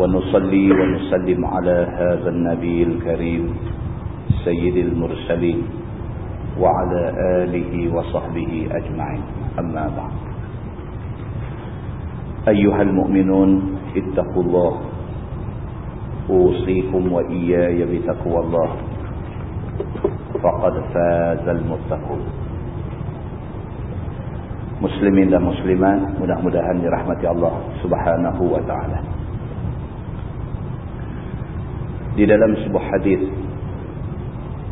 ونصلي ونسلم على هذا النبي الكريم سيد المرسلين وعلى آله وصحبه أجمعين. أما بعد. أيها المؤمنون اتقوا الله. أوصيكم وإياي بتقوى الله. فقد فاز المتقون. Muslimin dan muslimat mudah-mudahan dirahmati Allah Subhanahu. di dalam sebuah hadis.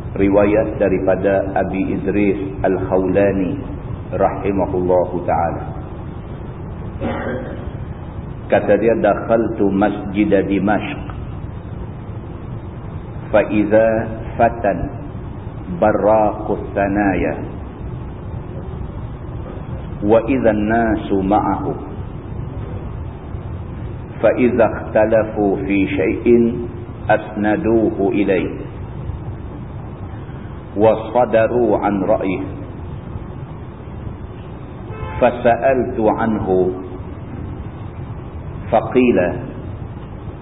Riwayat daripada Abi Idris Al-Haulani rahimahullahu taala. Kata dia dakhaltu masjid Dimashq. Fa idza fatan barraqus sanaya wa idza an-nasu ma'ahu. Fa idza ikhtalafu fi shay'in أسندوه إليه وصدروا عن رأيه. فسألت عنه فقيل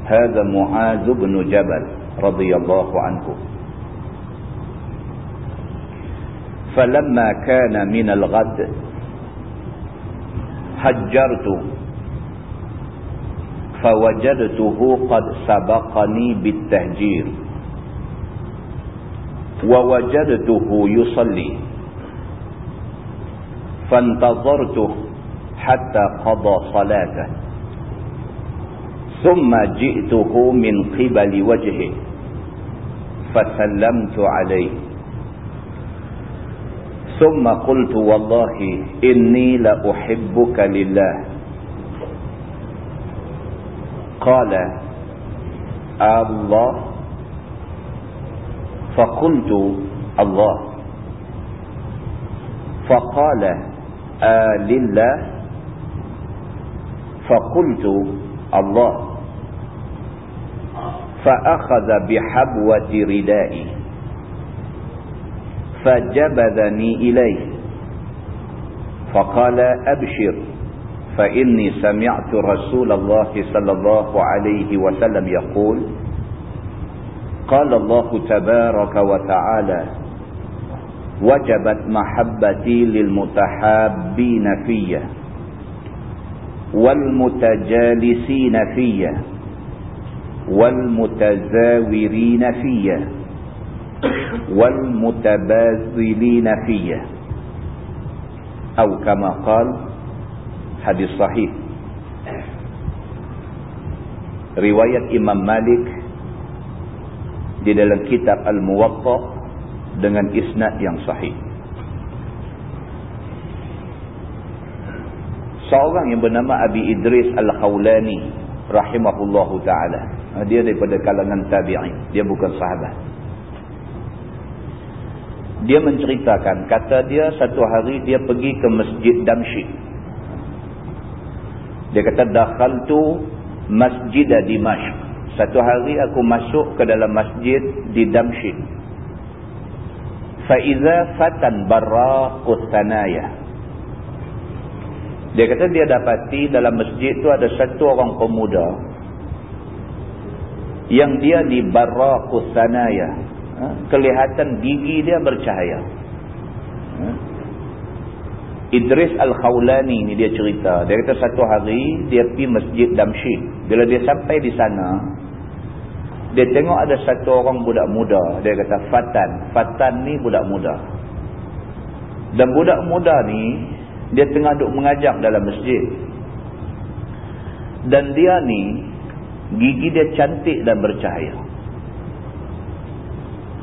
هذا معاذ بن جبل رضي الله عنه. فلما كان من الغد هجرت فوجدته قد سبقني بالتهجير. ووجدته يصلي. فانتظرته حتى قضى صلاته. ثم جئته من قبل وجهه. فسلمت عليه. ثم قلت والله إني لأحبك لله. قال الله. فقلت الله. فقال آل الله فقلت الله. فأخذ بحبوة ردائي فجبذني إليه فقال أبشر. فإني سمعت رسول الله صلى الله عليه وسلم يقول قال الله تبارك وتعالى وجبت محبتي للمتحابين في والمتجالسين في والمتزاورين في والمتبازلين فيه أو كما قال hadis sahih. Riwayat Imam Malik di dalam kitab Al-Muwatta dengan isnad yang sahih. Seorang yang bernama Abi Idris Al-Khawlani rahimahullahu taala. Ah, dia daripada kalangan tabi'in. Dia bukan sahabat. Dia menceritakan kata dia satu hari dia pergi ke masjid Damsyik. Dia kata, Dakhaltu Masjid Dimashq. Satu hari aku masuk ke dalam masjid di Damsyik. Faiza fatan barraqus sanaya. Dia kata dia dapati dalam masjid tu ada satu orang pemuda yang dia di barraqus sanaya ha? kelihatan gigi dia bercahaya ha? Idris Al-Khawlani ni dia cerita. Dia kata satu hari dia pergi masjid Damsyik bila dia sampai di sana dia tengok ada satu orang budak muda. Dia kata Fatan Fatan ni budak muda. Dan budak muda ni dia tengah duduk mengajar dalam masjid. Dan dia ni gigi dia cantik dan bercahaya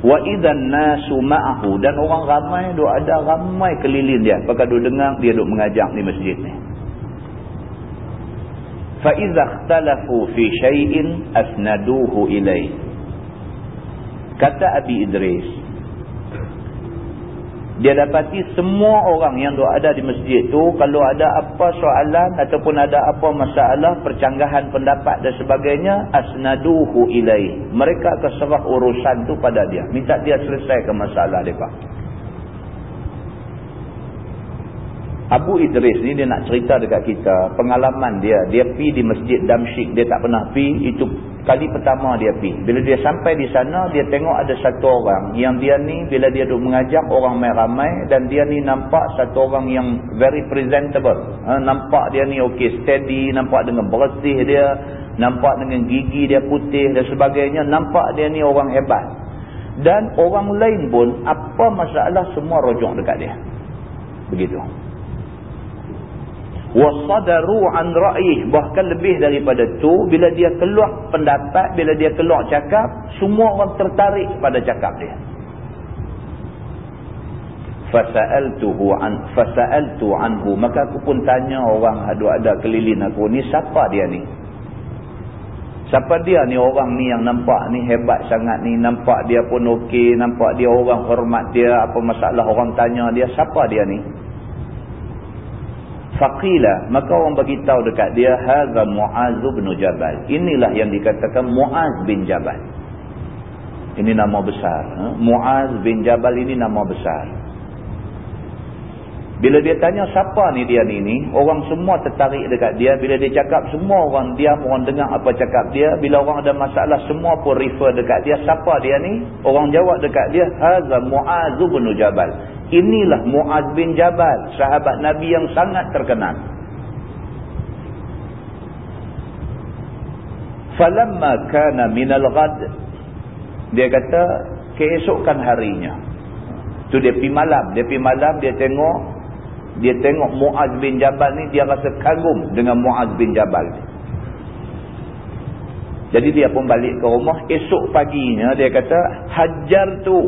wa idzan nasu ma'ahu. Dan orang ramai duk ada ramai keliling dia. Pakai duk dengar dia duk mengajar di masjid ni. Fa idza ikhtalafu fi shay'in asnaduhu ilai. Kata Abi Idris dia dapati semua orang yang ada di masjid tu kalau ada apa soalan ataupun ada apa masalah percanggahan pendapat dan sebagainya asnaduhu ilai mereka akan serah urusan tu pada dia. Minta dia selesaikan masalah mereka Abu Idris ni dia nak cerita dekat kita pengalaman dia dia pi di masjid Damsyik dia tak pernah pi itu kali pertama dia pi bila dia sampai di sana dia tengok ada satu orang. Yang dia ni bila dia duduk mengajak orang main ramai dan dia ni nampak satu orang yang very presentable. Ha, nampak dia ni okey steady nampak dengan bersih dia nampak dengan gigi dia putih dan sebagainya nampak dia ni orang hebat. Dan orang lain pun apa masalah semua rojok dekat dia. Begitu wasadaru an ra'ih. Bahkan lebih daripada tu bila dia keluar pendapat bila dia keluar cakap semua orang tertarik pada cakap dia. Fasa'altuhu an fasa'altu anhu. Maka aku pun tanya orang ada ada keliling aku ni siapa dia ni? Siapa dia ni orang ni yang nampak ni hebat sangat ni? Nampak dia pun okey nampak dia orang hormat dia. Apa masalah orang tanya dia siapa dia ni Faqila, maka orang bagi tahu dekat dia hadza Muaz bin Jabal. Inilah yang dikatakan Muaz bin Jabal. Ini nama besar, ha? Muaz bin Jabal ini nama besar. Bila dia tanya siapa ni dia ni ni, orang semua tertarik dekat dia. Bila dia cakap semua orang diam, orang dengar apa cakap dia. Bila orang ada masalah semua pun refer dekat dia. Siapa dia ni? Orang jawab dekat dia, hadza Muaz bin Jabal. Inilah Muaz bin Jabal, sahabat Nabi yang sangat terkenal. Falamma kana minal ghad dia kata keesokan harinya. Tu dia pi malam, dia pi malam dia tengok dia tengok Muaz bin Jabal ni dia rasa kagum dengan Muaz bin Jabal ni. Jadi dia pun balik ke rumah esok paginya dia kata hajar tu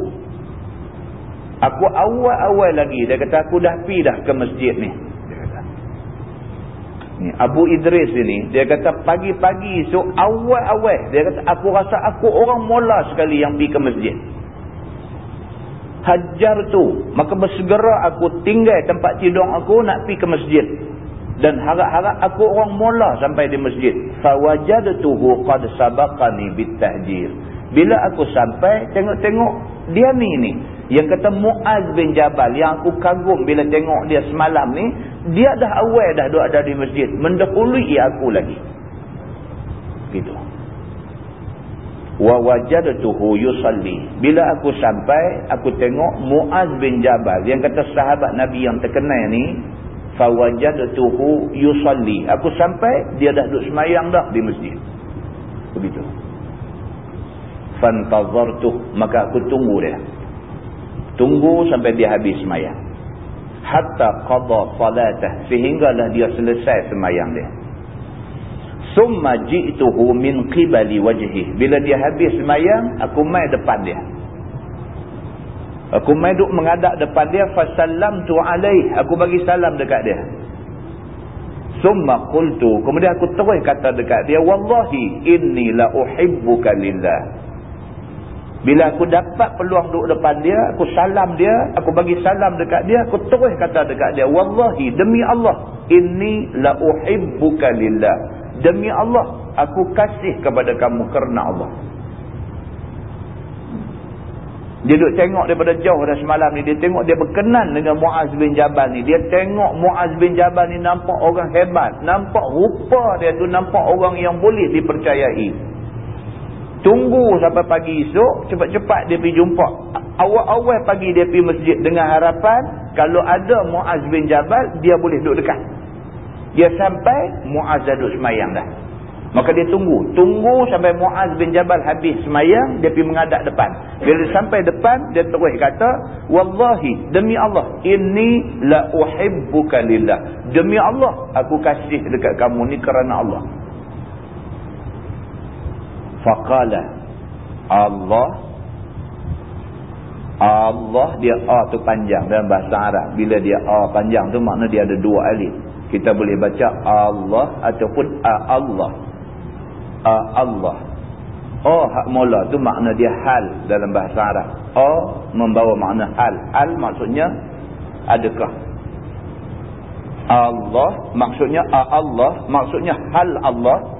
Aku awal-awal lagi. Dia kata aku dah pi dah ke masjid ni. Ni, Abu Idris ini. Dia kata pagi-pagi so awal-awal. Dia kata aku rasa aku orang mula sekali yang pi ke masjid. Hajar tu. Maka bersegera aku tinggal tempat tidur aku nak pi ke masjid. Dan harap-harap aku orang mula sampai di masjid. Fawajadatuhu qad sabaqani bitahjir. Bila aku sampai tengok-tengok dia ni ni yang kata Muaz bin Jabal yang aku kagum bila tengok dia semalam ni dia dah awal dah duduk ada di masjid mendahului aku lagi. Gitu. Wa wajadtuhu yusalli. Bila aku sampai aku tengok Muaz bin Jabal yang kata sahabat Nabi yang terkenal ni fa wajadtuhu yusalli. Aku sampai dia dah duduk semayang dah di masjid. Begitu. Fantazartu maka aku tunggu dia Tunggu sampai dia habis semayang. Hatta qadha salatah. Sehinggalah dia selesai semayang dia. Summa ji'tuhu min qibali wajhi. Bila dia habis semayang, aku mai depan dia. Aku mai duk mengadap depan dia. Fasallamtu alaih. Aku bagi salam dekat dia. Summa qultu. Kemudian aku terus kata dekat dia. Wallahi inni la uhibbuka lillah. Bila aku dapat peluang duduk depan dia, aku salam dia, aku bagi salam dekat dia, aku terus kata dekat dia, Wallahi, demi Allah, inni la uhibbuka lillah. Demi Allah, aku kasih kepada kamu kerana Allah. Dia duduk tengok daripada jauh dah semalam ni. Dia tengok dia berkenan dengan Muaz bin Jabal ni. Dia tengok Muaz bin Jabal ni nampak orang hebat. Nampak rupa dia tu nampak orang yang boleh dipercayai. Tunggu sampai pagi esok, cepat-cepat dia pergi jumpa. Awal-awal pagi dia pergi masjid dengan harapan, kalau ada Muaz bin Jabal, dia boleh duduk dekat. Dia sampai, Muaz dah duduk semayang dah. Maka dia tunggu. Tunggu sampai Muaz bin Jabal habis semayang, dia pergi mengadap depan. Bila sampai depan, dia terus kata, Wallahi, demi Allah, ini la uhibbuka lillah. Demi Allah, aku kasih dekat kamu ni kerana Allah. Faqala Allah Allah dia A tu panjang dalam bahasa Arab. Bila dia A panjang tu makna dia ada dua alif. Kita boleh baca Allah ataupun A Allah. A Allah. Oh hak mula tu makna dia hal dalam bahasa Arab. Oh membawa makna hal. Hal maksudnya adakah. Allah maksudnya Allah maksudnya hal Allah.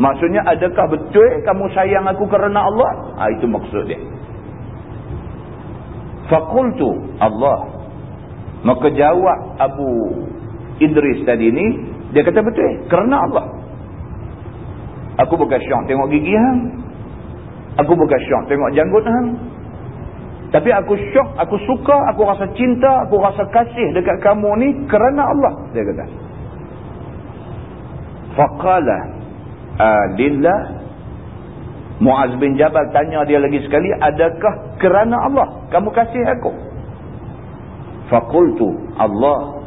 Maksudnya adakah betul kamu sayang aku kerana Allah? Ha, itu maksud dia. Fakultu Allah. Maka jawab Abu Idris tadi ni. Dia kata betul. Kerana Allah. Aku bukan syok tengok gigi hang. Aku bukan syok tengok janggut hang. Tapi aku syok, aku suka, aku rasa cinta, aku rasa kasih dekat kamu ni kerana Allah. Dia kata. Faqala alillah Muaz bin Jabal tanya dia lagi sekali, adakah kerana Allah kamu kasih aku? Faqultu Allah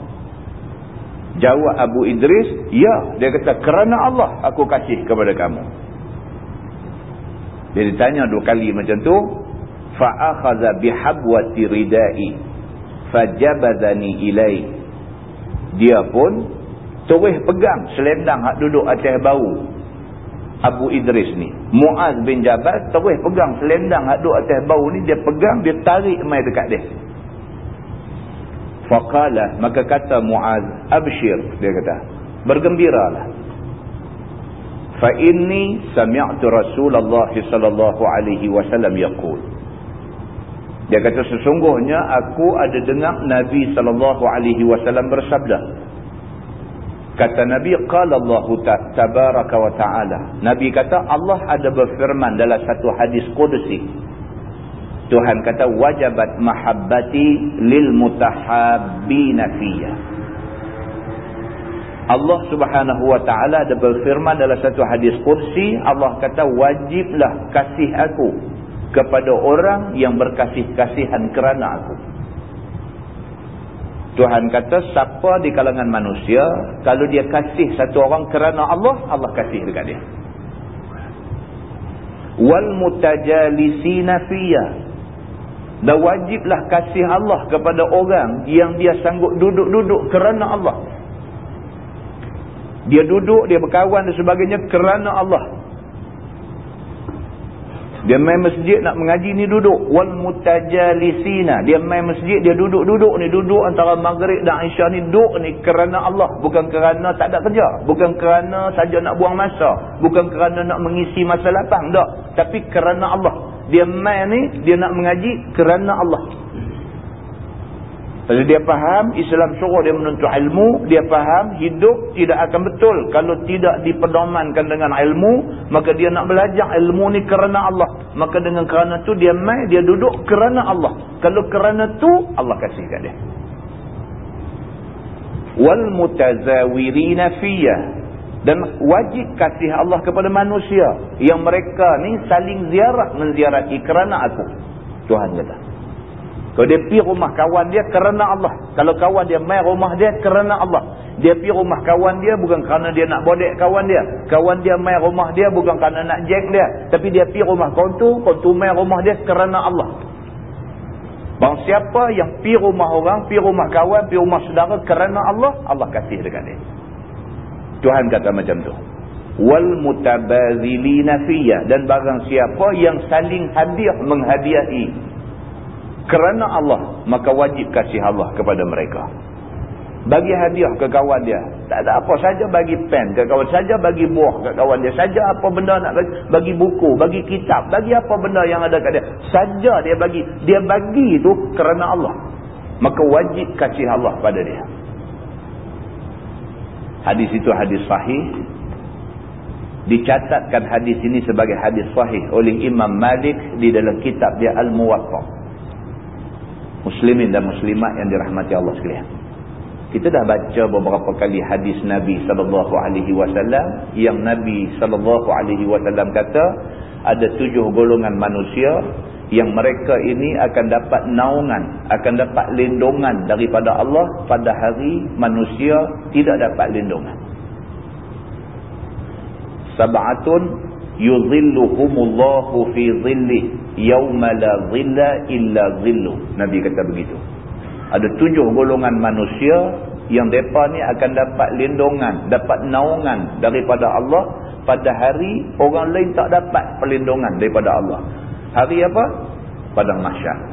Jawab Abu Idris, ya. Dia kata, kerana Allah aku kasih kepada kamu. Dia ditanya dua kali macam tu. Fa'akhaza bihabwati ridai. Fajabadani ilai. Dia pun terus pegang selendang hak duduk atas bau. Abu Idris ni. Muaz bin Jabal terus pegang selendang hak duduk atas bau ni. Dia pegang, dia tarik mai dekat dia. Faqala maka kata Muaz abshir dia kata bergembiralah fa inni sami'tu Rasulullah sallallahu alaihi wasallam yaqul dia kata sesungguhnya aku ada dengar Nabi sallallahu alaihi wasallam bersabda kata Nabi qala Allah tabaraka wa taala Nabi kata Allah ada berfirman dalam satu hadis qudsi Tuhan kata wajabat mahabbati lil mutahabbina fiyya. Allah Subhanahu wa taala ada berfirman dalam satu hadis qudsi, Allah kata wajiblah kasih aku kepada orang yang berkasih-kasihan kerana aku. Tuhan kata siapa di kalangan manusia kalau dia kasih satu orang kerana Allah, Allah kasih dekat dia. Wal mutajalisina fiyya dan wajiblah kasih Allah kepada orang yang dia sanggup duduk-duduk kerana Allah. Dia duduk, dia berkawan dan sebagainya kerana Allah. Dia main masjid nak mengaji ni duduk. Wal mutajalisina. Dia main masjid, dia duduk-duduk ni. Duduk antara maghrib dan isya ni. Duduk ni kerana Allah. Bukan kerana tak ada kerja. Bukan kerana saja nak buang masa. Bukan kerana nak mengisi masa lapang. Tak. Tapi kerana Allah dia main ni dia nak mengaji kerana Allah Pasal dia faham Islam suruh dia menuntut ilmu dia faham hidup tidak akan betul. Kalau tidak dipedomankan dengan ilmu maka dia nak belajar ilmu ni kerana Allah. Maka dengan kerana tu dia main dia duduk kerana Allah. Kalau kerana tu Allah kasih kat dia. Wal mutazawirina fiyah. Dan wajib kasih Allah kepada manusia yang mereka ni saling ziarah menziarahi kerana aku. Tuhan kata kalau dia pergi rumah kawan dia kerana Allah. Kalau kawan dia main rumah dia kerana Allah. Dia pergi rumah kawan dia bukan kerana dia nak bodek kawan dia. Kawan dia main rumah dia bukan kerana nak jack dia. Tapi dia pergi rumah kawan tu kawan tu main rumah dia kerana Allah. Bang siapa yang pergi rumah orang, pergi rumah kawan, pergi rumah saudara kerana Allah, Allah kasih dekat dia. Tuhan kata macam tu. Wal mutabazilina fiyya. Dan barang siapa yang saling hadiah menghadiahi kerana Allah maka wajib kasih Allah kepada mereka. Bagi hadiah ke kawan dia. Tak ada apa saja bagi pen ke kawan saja bagi buah ke kawan dia. Saja apa benda nak bagi, bagi buku, bagi kitab, bagi apa benda yang ada kat dia. Saja dia bagi. Dia bagi itu kerana Allah. Maka wajib kasih Allah pada dia. Hadis itu hadis sahih. Dicatatkan hadis ini sebagai hadis sahih oleh Imam Malik di dalam kitab dia Al-Muwatta. Muslimin dan muslimat yang dirahmati Allah sekalian. Kita dah baca beberapa kali hadis Nabi sallallahu alaihi wasallam yang Nabi sallallahu alaihi wasallam kata ada tujuh golongan manusia yang mereka ini akan dapat naungan, akan dapat lindungan daripada Allah pada hari manusia tidak dapat lindungan. Sab'atun yuzilluhumullahu fi zillih yawma la zilla illa zillu. Nabi kata begitu. Ada tujuh golongan manusia yang mereka ni akan dapat lindungan, dapat naungan daripada Allah pada hari orang lain tak dapat perlindungan daripada Allah. Hari apa? Pada mahsyar.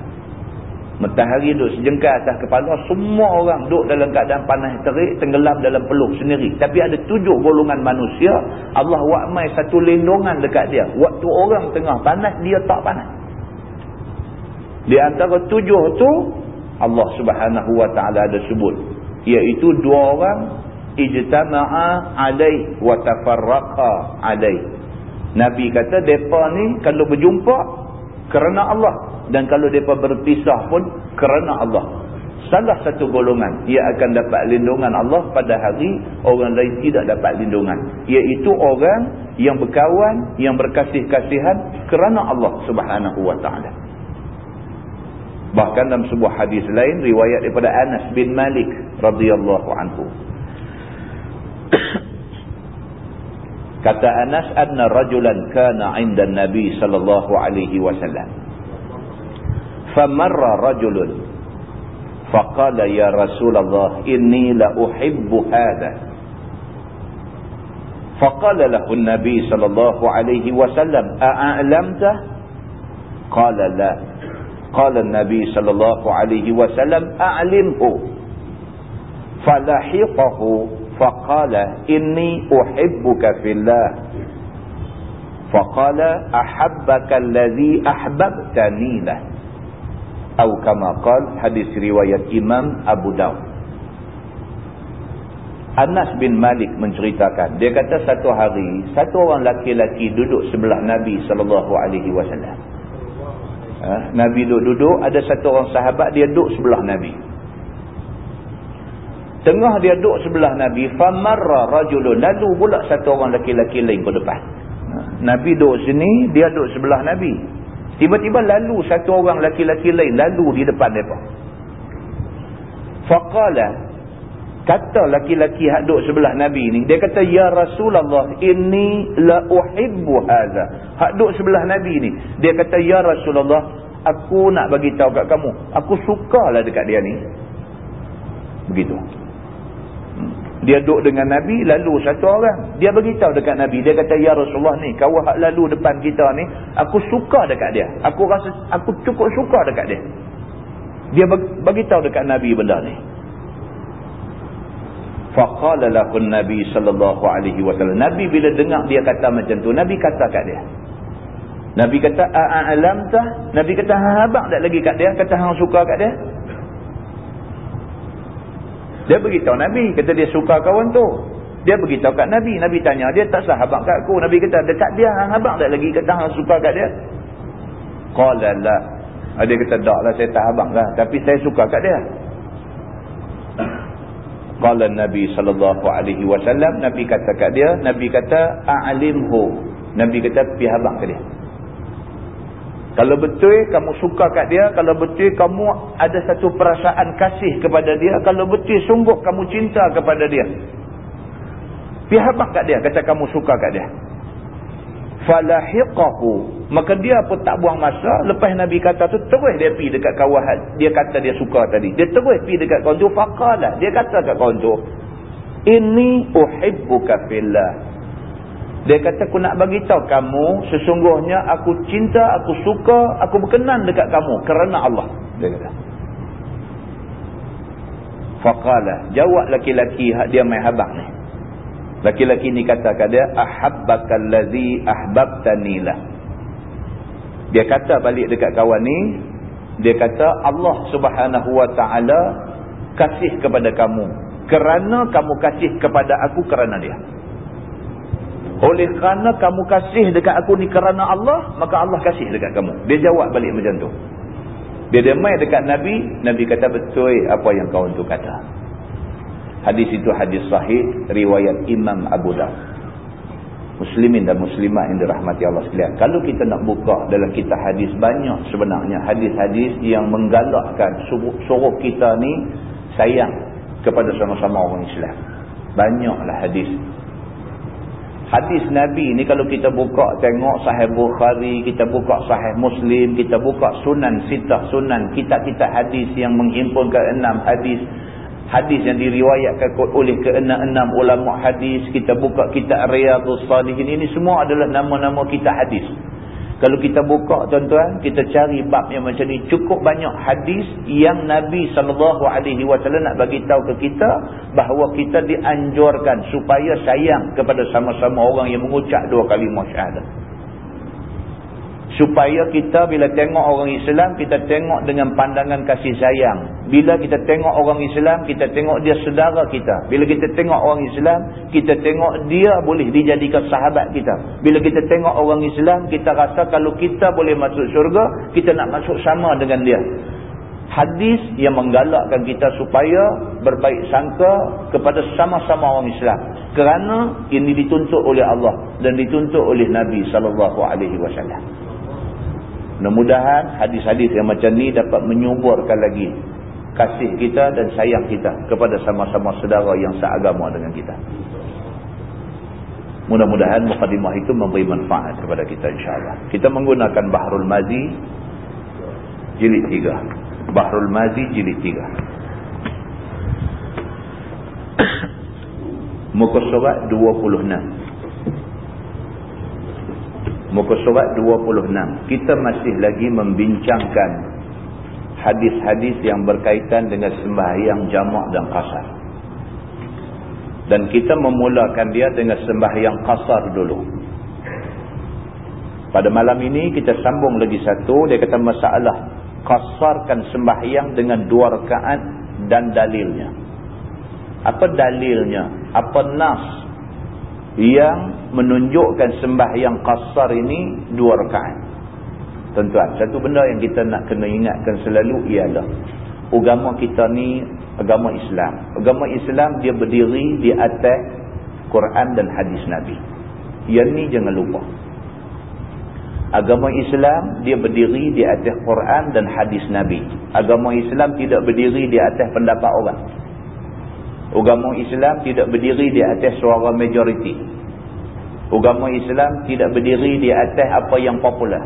Matahari duduk sejengkal atas kepala. Semua orang duduk dalam keadaan panas terik. Tenggelam dalam peluk sendiri. Tapi ada tujuh golongan manusia. Allah wakmai satu lindungan dekat dia. Waktu orang tengah panas, dia tak panas. Di antara tujuh tu Allah subhanahu wa ta'ala ada sebut. Iaitu dua orang. Ijtama'a alai wa tafarraqa alai. Nabi kata, mereka ni kalau berjumpa kerana Allah. Dan kalau mereka berpisah pun kerana Allah. Salah satu golongan ia akan dapat lindungan Allah pada hari orang lain tidak dapat lindungan. Iaitu orang yang berkawan yang berkasih-kasihan kerana Allah subhanahu wa ta'ala. Bahkan dalam sebuah hadis lain riwayat daripada Anas bin Malik radhiyallahu anhu kata Anas anna rajulan kana 'inda nabi sallallahu alaihi wasallam. فمر رجل فقال يا رسول الله إني لأحب هذا فقال له النبي صلى الله عليه وسلم أأعلمته قال لا قال النبي صلى الله عليه وسلم أعلمه فلحقه فقال إني أحبك في الله فقال أحبك الذي أحببتني له atau kama qal hadis riwayat Imam Abu Daud Anas bin Malik menceritakan dia kata satu hari satu orang laki-laki duduk sebelah Nabi sallallahu alaihi wasallam ha? Nabi duduk-duduk ada satu orang sahabat dia duduk sebelah Nabi tengah dia duduk sebelah Nabi famarra rajulun lalu pula satu orang laki-laki lain ke depan? Nabi duduk sini dia duduk sebelah Nabi Tiba-tiba lalu satu orang laki-laki lain lalu di depan mereka. Faqala kata laki-laki hak duduk sebelah Nabi ni dia kata ya Rasulullah inni la uhibbu hadha. Hak duduk sebelah Nabi ni dia kata ya Rasulullah aku nak bagi tahu kat kamu aku sukalah dekat dia ni. Begitu. Dia duduk dengan Nabi, lalu satu orang. Dia beritahu dekat Nabi. Dia kata, Ya Rasulullah ni, kau hak lalu depan kita ni, aku suka dekat dia. Aku rasa, aku cukup suka dekat dia. Dia beritahu dekat Nabi benda ni. Faqala lahun Nabi sallallahu alaihi wasallam. Nabi bila dengar dia kata macam tu, Nabi kata kat dia. Nabi kata, A'alamtah? Nabi kata, habang tak lagi kat dia? Kata, hang suka kat dia? Dia beritahu Nabi, kata dia suka kawan tu. Dia beritahu kat Nabi, Nabi tanya dia tak sahabat kat aku. Nabi kata dekat dia habaq tak lagi kata hang suka kat dia. Qala la. Ah, dia kata taklah saya tak habaq lah, tapi saya suka kat dia. Qala Nabi sallallahu alaihi wasallam, Nabi kata kat dia, Nabi kata a'limhu. Nabi kata pi habaq kat dia. Kalau betul kamu suka kat dia, kalau betul kamu ada satu perasaan kasih kepada dia, kalau betul sungguh kamu cinta kepada dia. Pihabak kat dia, kata kamu suka kat dia. Falahiqahu. Maka dia pun tak buang masa, lepas Nabi kata tu, terus dia pergi dekat kawahan. Dia kata dia suka tadi. Dia terus pergi dekat kawan tu, faqalah. Dia kata kat kawan tu, Ini uhibbuka fillah. Dia kata aku nak bagi tahu kamu sesungguhnya aku cinta, aku suka, aku berkenan dekat kamu kerana Allah. Dia kata. Faqala, jawab laki-laki dia mai habaq ni. Laki-laki ni kata kat dia ahabbakallazi ahbabtani lah. Dia kata balik dekat kawan ni, dia kata Allah Subhanahu wa taala kasih kepada kamu kerana kamu kasih kepada aku kerana dia. Oleh kerana kamu kasih dekat aku ni kerana Allah, maka Allah kasih dekat kamu. Dia jawab balik macam tu. Dia demai dekat Nabi, Nabi kata betul apa yang kau untuk kata. Hadis itu hadis sahih, riwayat Imam Abu Dawud. Muslimin dan muslimah yang dirahmati Allah sekalian. Kalau kita nak buka dalam kitab hadis banyak sebenarnya hadis-hadis yang menggalakkan suruh, suruh kita ni sayang kepada sama-sama orang Islam. Banyaklah hadis Hadis Nabi ni kalau kita buka tengok sahih Bukhari, kita buka sahih Muslim, kita buka sunan sitah sunan, kitab-kitab hadis yang menghimpunkan enam hadis. hadis yang diriwayatkan oleh keenam-enam ulama hadis kita buka kitab Riyadhus Salihin ini semua adalah nama-nama kitab hadis kalau kita buka tuan-tuan kita cari bab yang macam ni. Cukup banyak hadis yang Nabi SAW nak bagi tahu ke kita bahawa kita dianjurkan supaya sayang kepada sama-sama orang yang mengucap dua kalimah syahadah supaya kita bila tengok orang Islam kita tengok dengan pandangan kasih sayang. Bila kita tengok orang Islam kita tengok dia saudara kita. Bila kita tengok orang Islam kita tengok dia boleh dijadikan sahabat kita. Bila kita tengok orang Islam kita rasa kalau kita boleh masuk syurga kita nak masuk sama dengan dia. Hadis yang menggalakkan kita supaya berbaik sangka kepada sama-sama orang Islam. Kerana ini dituntut oleh Allah dan dituntut oleh Nabi sallallahu alaihi wasallam Mudah-mudahan hadis-hadis yang macam ni dapat menyuburkan lagi kasih kita dan sayang kita kepada sama-sama saudara yang seagama dengan kita. Mudah-mudahan mukadimah itu memberi manfaat kepada kita insyaAllah. Kita menggunakan Bahrul Mazi jilid 3. Bahrul Mazi jilid 3. Muka surat 26 muka surat 26 kita masih lagi membincangkan hadis-hadis yang berkaitan dengan sembahyang jamak dan kasar dan kita memulakan dia dengan sembahyang kasar dulu. Pada malam ini kita sambung lagi satu. Dia kata masalah kasarkan sembahyang dengan dua rakaat dan dalilnya. Apa dalilnya? Apa nas yang menunjukkan sembahyang qasar ini dua rakaat. Tuan-tuan, satu benda yang kita nak kena ingatkan selalu ialah agama kita ni agama Islam. Agama Islam dia berdiri di atas Quran dan hadis Nabi. Yang ni jangan lupa. Agama Islam dia berdiri di atas Quran dan hadis Nabi. Agama Islam tidak berdiri di atas pendapat orang. Agama Islam tidak berdiri di atas suara majoriti. Agama Islam tidak berdiri di atas apa yang popular.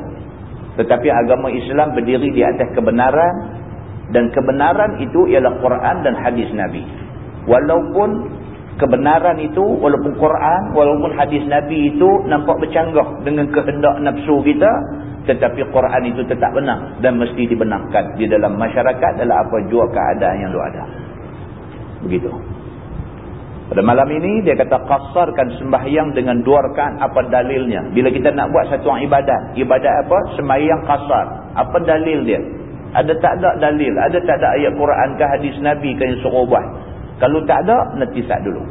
Tetapi agama Islam berdiri di atas kebenaran. Dan kebenaran itu ialah Quran dan hadis Nabi. Walaupun kebenaran itu, walaupun Quran, walaupun hadis Nabi itu nampak bercanggah dengan kehendak nafsu kita. Tetapi Quran itu tetap benar dan mesti dibenarkan di dalam masyarakat dalam apa jua keadaan yang ada. Begitu. Pada malam ini dia kata kasarkan sembahyang dengan dua rekaan apa dalilnya. Bila kita nak buat satu ibadat. Ibadat apa? Sembahyang kasar. Apa dalil dia? Ada tak ada dalil? Ada tak ada ayat Quran ke hadis Nabi ke yang suruh buat? Kalau tak ada, nanti sat dulu.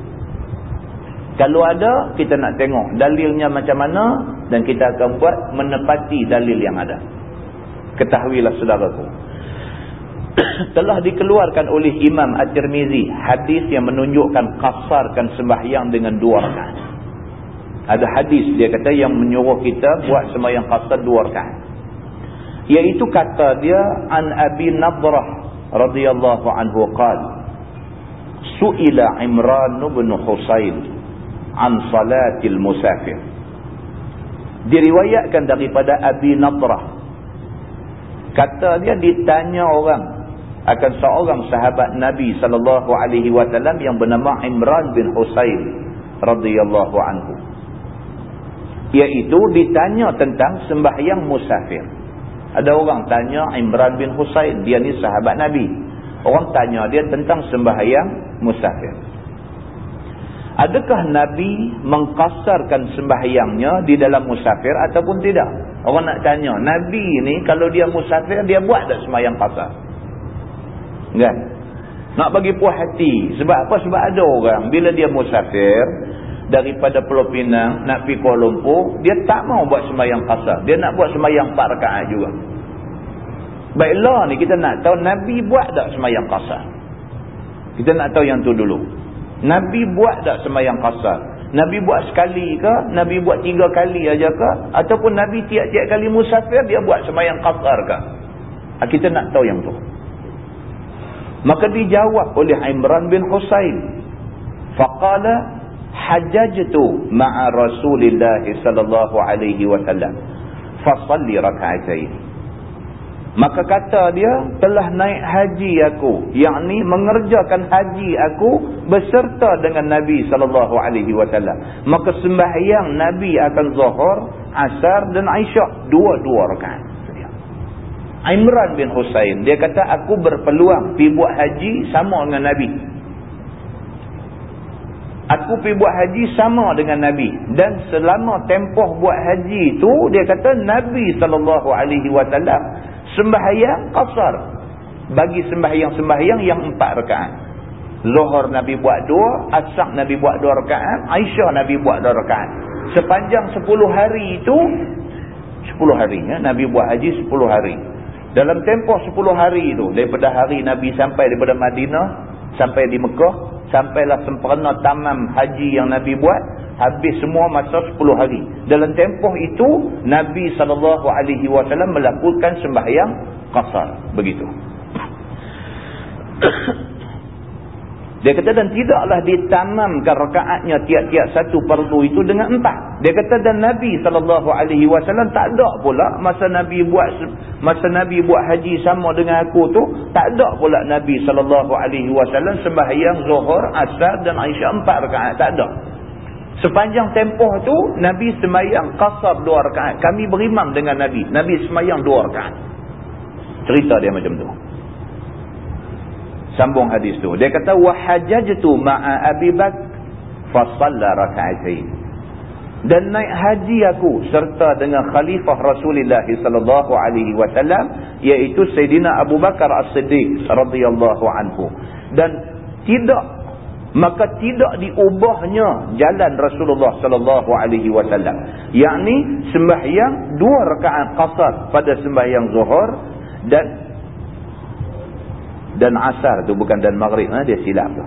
Kalau ada, kita nak tengok dalilnya macam mana dan kita akan buat menepati dalil yang ada. Ketahuilah saudaraku telah dikeluarkan oleh Imam At-Tirmizi hadis yang menunjukkan kasarkan sembahyang dengan dua rakaat. Ada hadis dia kata yang menyuruh kita buat sembahyang kasar dua rakaat. Iaitu kata dia an Abi Nadrah radhiyallahu anhu qala Su'ila Imran bin Husain an salatil musafir. Diriwayatkan daripada Abi Nadrah kata dia ditanya orang akan seorang sahabat Nabi sallallahu alaihi wasallam yang bernama Imran bin Husain radhiyallahu anhu. Iaitu ditanya tentang sembahyang musafir. Ada orang tanya Imran bin Husain, dia ni sahabat Nabi. Orang tanya dia tentang sembahyang musafir. Adakah Nabi mengkasarkan sembahyangnya di dalam musafir ataupun tidak? Orang nak tanya, Nabi ni kalau dia musafir, dia buat tak sembahyang kasar? Kan? Nak bagi puas hati. Sebab apa? Sebab ada orang. Bila dia musafir. Daripada Pulau Pinang. Nak pergi Kuala Lumpur. Dia tak mau buat sembahyang kasar. Dia nak buat sembahyang 4 rakaat juga. Baiklah ni kita nak tahu. Nabi buat tak sembahyang kasar? Kita nak tahu yang tu dulu. Nabi buat tak sembahyang kasar? Nabi buat sekali ke? Nabi buat tiga kali aja ke? Ataupun Nabi tiap-tiap kali musafir dia buat sembahyang kasar ke? Ha, kita nak tahu yang tu. Maka dijawab oleh Imran bin Husain. Faqala hajajtu ma'a Rasulillah sallallahu alaihi wasallam. Fasalli rak'atain. Maka kata dia telah naik haji aku. Yang ni mengerjakan haji aku beserta dengan Nabi SAW. Maka sembahyang Nabi akan zuhur, asar dan aisyah. Dua-dua rekan. Imran bin Husain. Dia kata aku berpeluang pergi buat haji sama dengan Nabi. Aku pergi buat haji sama dengan Nabi. Dan selama tempoh buat haji tu dia kata Nabi SAW sembahyang qasar bagi sembahyang-sembahyang yang empat rakaat Zuhur Nabi buat dua, Asyak Nabi buat dua rakaat, Aisyah Nabi buat dua rakaat. Sepanjang sepuluh hari itu, sepuluh hari, ya, Nabi buat haji sepuluh hari. Dalam tempoh sepuluh hari itu, daripada hari Nabi sampai daripada Madinah, sampai di Mekah, sampailah sempurna tamam haji yang Nabi buat, habis semua masa 10 hari. Dalam tempoh itu Nabi SAW melakukan sembahyang qasar. Begitu dia kata dan tidaklah ditamamkan rakaatnya tiap-tiap satu perlu itu dengan empat. Dia kata dan Nabi SAW tak ada pula masa Nabi buat masa Nabi buat haji sama dengan aku tu tak ada pula Nabi SAW sembahyang zuhur, asar dan aisyah empat rakaat. Tak ada. Sepanjang tempoh tu Nabi semayang qasab dua rakaat. Kami berimam dengan Nabi. Nabi semayang dua rakaat. Cerita dia macam tu. Sambung hadis tu. Dia kata wahajajtu ma'a Abi Bak fa shalla raka'atain. Dan naik haji aku serta dengan khalifah Rasulullah sallallahu alaihi wasallam iaitu Sayyidina Abu Bakar As-Siddiq radhiyallahu anhu. Dan tidak maka tidak diubahnya jalan Rasulullah sallallahu alaihi wasallam yakni sembahyang dua rakaat qasar pada sembahyang zuhur dan dan asar tu bukan dan maghrib ha? dia silap tu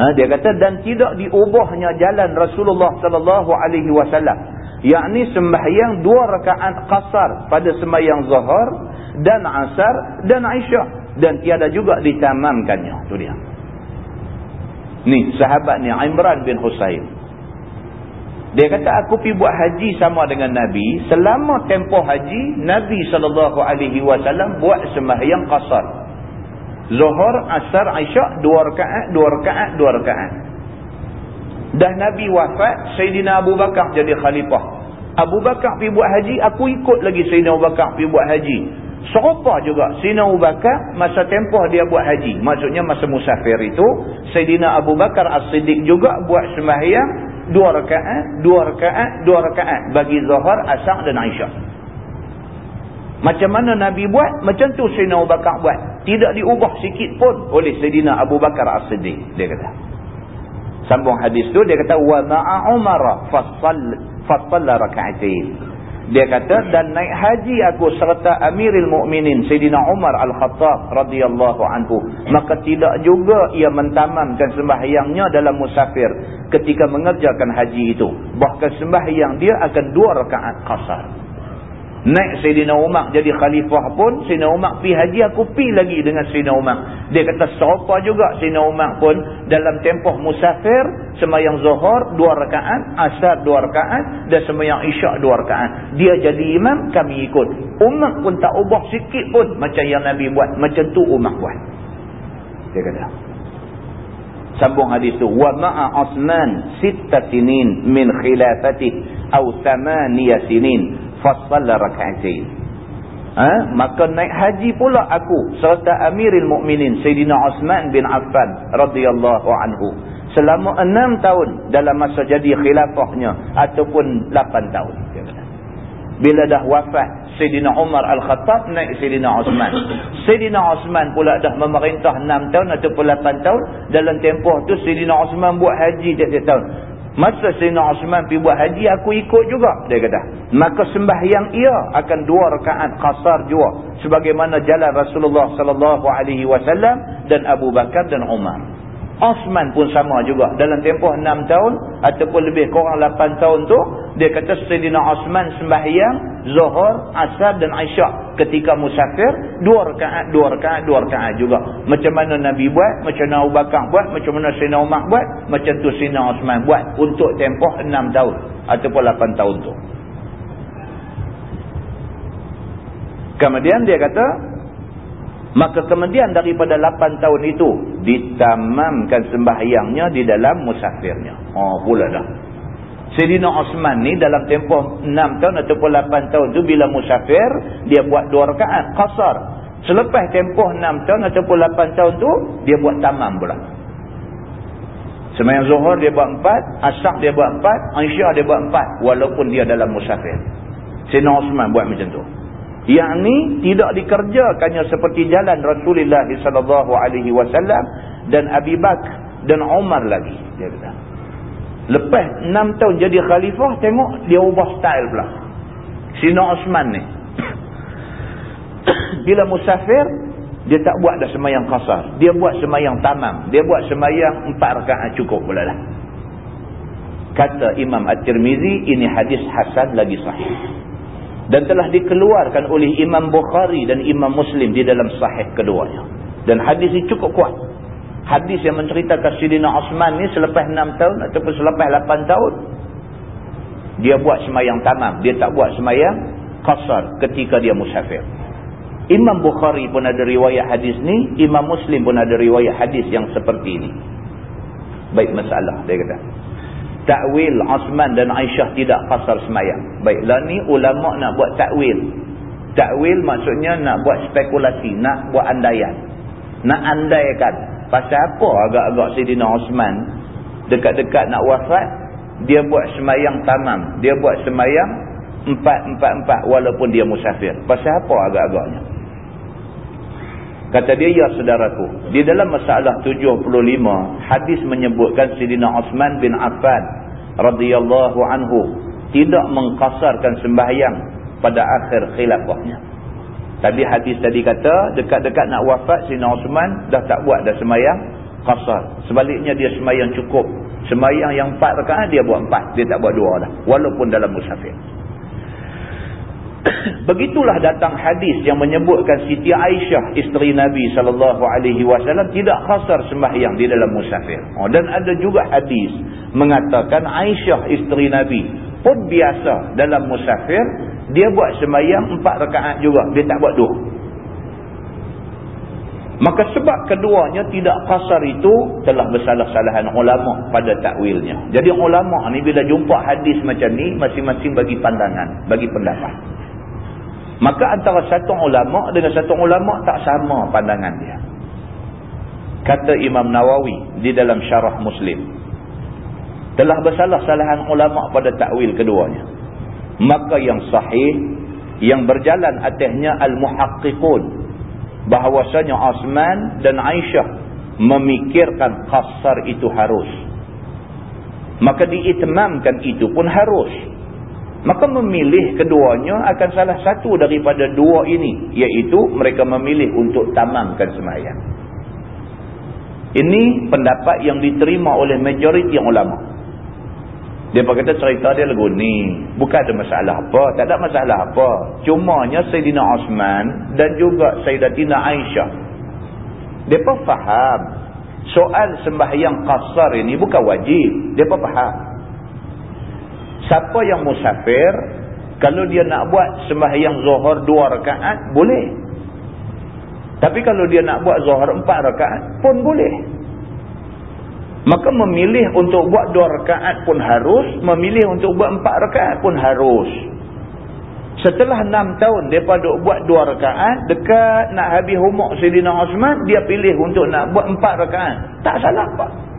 ha? dia kata dan tidak diubahnya jalan Rasulullah sallallahu alaihi wasallam yakni sembahyang dua rakaat qasar pada sembahyang zuhur dan asar dan aisyah dan tiada juga ditamamkannya tu dia ni sahabat ni Imran bin Husain dia kata aku pergi buat haji sama dengan Nabi. Selama tempoh haji Nabi SAW buat sembahyang qasar. Zuhur, Asar, Aisyah dua rakaat, dua rakaat, dua rakaat. Dah Nabi wafat Sayyidina Abu Bakar jadi khalifah. Abu Bakar pergi buat haji aku ikut lagi Sayyidina Abu Bakar pergi buat haji. Serupa juga Sina Abu Bakar masa tempoh dia buat haji. Maksudnya masa musafir itu Sayyidina Abu Bakar As-Siddiq juga buat sembahyang dua rakaat, dua rakaat, dua rakaat bagi Zuhur, Asar dan Aisyah. Macam mana Nabi buat? Macam tu Sayyidina Abu Bakar buat. Tidak diubah sikit pun oleh Sayyidina Abu Bakar As-Siddiq. Dia kata. Sambung hadis tu dia kata ma'a Umar fasalla raka'atain. Dia kata dan naik haji aku serta Amirul Mukminin Sayyidina Umar Al-Khattab radhiyallahu anhu. Maka tidak juga ia mentamamkan sembahyangnya dalam musafir ketika mengerjakan haji itu. Bahkan sembahyang dia akan dua rakaat qasar Naik Sayyidina Umar jadi khalifah pun Sayyidina Umar pergi haji aku pergi lagi dengan Sayyidina Umar. Dia kata serupa juga Sayyidina Umar pun dalam tempoh musafir semayang zuhur dua rakaat asar dua rakaat dan semayang isyak dua rakaat. Dia jadi imam kami ikut. Umar pun tak ubah sikit pun macam yang Nabi buat. Macam tu Umar buat. Dia kata. Sambung hadis tu. Wa ma'a Osman sitta sinin min khilafatih atau thamaniya sinin fasalla rak'atain. Ha? maka naik haji pula aku serta Amirul Mukminin Sayyidina Osman bin Affan radhiyallahu anhu. Selama enam tahun dalam masa jadi khilafahnya ataupun lapan tahun. Bila dah wafat Sayyidina Umar Al-Khattab naik Sayyidina Osman Sayyidina Osman pula dah memerintah enam tahun ataupun lapan tahun. Dalam tempoh tu Sayyidina Osman buat haji tiap-tiap tahun Masa Sayyidina Osman pergi buat haji, aku ikut juga, dia kata. Maka sembahyang ia akan dua rakaat qasar juga. Sebagaimana jalan Rasulullah sallallahu alaihi wasallam dan Abu Bakar dan Umar. Osman pun sama juga. Dalam tempoh enam tahun ataupun lebih kurang lapan tahun tu, dia kata Sayyidina Osman sembahyang Zuhur, Asar dan Aisyah ketika musafir, dua rakaat, dua rakaat, dua rakaat juga. Macam mana Nabi buat, macam mana Abu Bakar buat, macam mana Sayyidina Umar buat, macam tu Sayyidina Osman buat untuk tempoh enam tahun ataupun lapan tahun tu. Kemudian dia kata, maka kemudian daripada 8 tahun itu, ditamamkan sembahyangnya di dalam musafirnya. Oh, pula dah. Sayyidina Osman ni dalam tempoh 6 tahun ataupun 8 tahun tu bila musafir, dia buat dua rakaat, qasar. Selepas tempoh 6 tahun ataupun 8 tahun tu, dia buat tamam pula. Semayang Zuhur dia buat empat, Asyak dia buat empat, Aisyah dia buat empat. Walaupun dia dalam musafir. Sayyidina Osman buat macam tu. Yang ni tidak dikerjakannya seperti jalan Rasulullah SAW dan Abi Bakr dan Umar lagi. Dia kata. Lepas enam tahun jadi khalifah, tengok dia ubah style pula. Sina Osman ni. Bila musafir, dia tak buat dah semayang kasar. Dia buat semayang tamam. Dia buat semayang empat rakaat cukup pula lah. Kata Imam At-Tirmizi, ini hadis Hasan lagi sahih dan telah dikeluarkan oleh Imam Bukhari dan Imam Muslim di dalam sahih keduanya. Dan hadis ini cukup kuat. Hadis yang menceritakan Sidina Osman ni selepas 6 tahun ataupun selepas 8 tahun. Dia buat semayang tamam. Dia tak buat semayang kasar ketika dia musafir. Imam Bukhari pun ada riwayat hadis ni. Imam Muslim pun ada riwayat hadis yang seperti ini. Baik masalah dia kata takwil Osman dan Aisyah tidak kasar semayang. Baiklah ni ulama nak buat takwil. Takwil maksudnya nak buat spekulasi, nak buat andaian. Nak andaikan. Pasal apa agak-agak Sidina Osman dekat-dekat nak wafat, dia buat semayang tamam. Dia buat semayang empat-empat-empat walaupun dia musafir. Pasal apa agak-agaknya? Kata dia, ya saudaraku. Di dalam masalah 75, hadis menyebutkan Sidina Osman bin Affan radhiyallahu anhu tidak mengkasarkan sembahyang pada akhir khilafahnya. Tadi hadis tadi kata, dekat-dekat nak wafat Sidina Osman dah tak buat dah sembahyang kasar. Sebaliknya dia sembahyang cukup. Sembahyang yang empat rakaat dia buat empat. Dia tak buat dua lah. Walaupun dalam musafir. Begitulah datang hadis yang menyebutkan Siti Aisyah isteri Nabi sallallahu alaihi wasallam tidak khasar sembahyang di dalam musafir. Oh, dan ada juga hadis mengatakan Aisyah isteri Nabi pun biasa dalam musafir dia buat sembahyang empat rakaat juga, dia tak buat dua. Maka sebab keduanya tidak kasar itu telah bersalah-salahan ulama pada takwilnya. Jadi ulama ni bila jumpa hadis macam ni masing-masing bagi pandangan, bagi pendapat. Maka antara satu ulama dengan satu ulama tak sama pandangan dia. Kata Imam Nawawi di dalam syarah Muslim. Telah bersalah-salahan ulama pada takwil keduanya. Maka yang sahih yang berjalan atasnya al-muhaqqiqun bahawasanya Osman dan Aisyah memikirkan kasar itu harus. Maka diitmamkan itu pun harus maka memilih keduanya akan salah satu daripada dua ini iaitu mereka memilih untuk tamamkan semayang ini pendapat yang diterima oleh majoriti ulama dia berkata cerita dia lagu ni bukan ada masalah apa. Tak ada masalah apa. Cumanya Sayyidina Osman dan juga Sayyidatina Aisyah. Mereka faham. Soal sembahyang kasar ini bukan wajib. Mereka faham. Siapa yang musafir kalau dia nak buat sembahyang zuhur dua rakaat boleh. Tapi kalau dia nak buat zuhur empat rakaat pun boleh maka memilih untuk buat dua rakaat pun harus memilih untuk buat empat rakaat pun harus setelah enam tahun dia duk buat dua rakaat dekat nak habis humuk Sayyidina Osman dia pilih untuk nak buat empat rakaat tak salah apa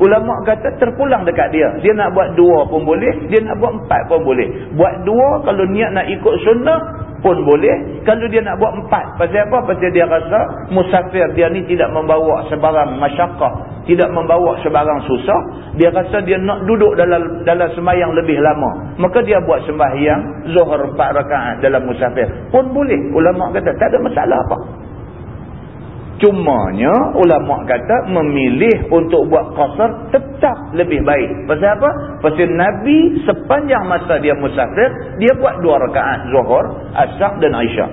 Ulama kata terpulang dekat dia. Dia nak buat dua pun boleh. Dia nak buat empat pun boleh. Buat dua kalau niat nak ikut sunnah pun boleh. Kalau dia nak buat empat. Pasal apa? Pasal dia rasa musafir dia ni tidak membawa sebarang masyarakat. Tidak membawa sebarang susah. Dia rasa dia nak duduk dalam dalam semayang lebih lama. Maka dia buat sembahyang zuhur empat rakaat dalam musafir. Pun boleh. Ulama kata tak ada masalah apa. Cumanya ulama kata memilih untuk buat qasar tetap lebih baik. Pasal apa? Pasal Nabi sepanjang masa dia musafir, dia buat dua rakaat zuhur, asyak dan aisyah.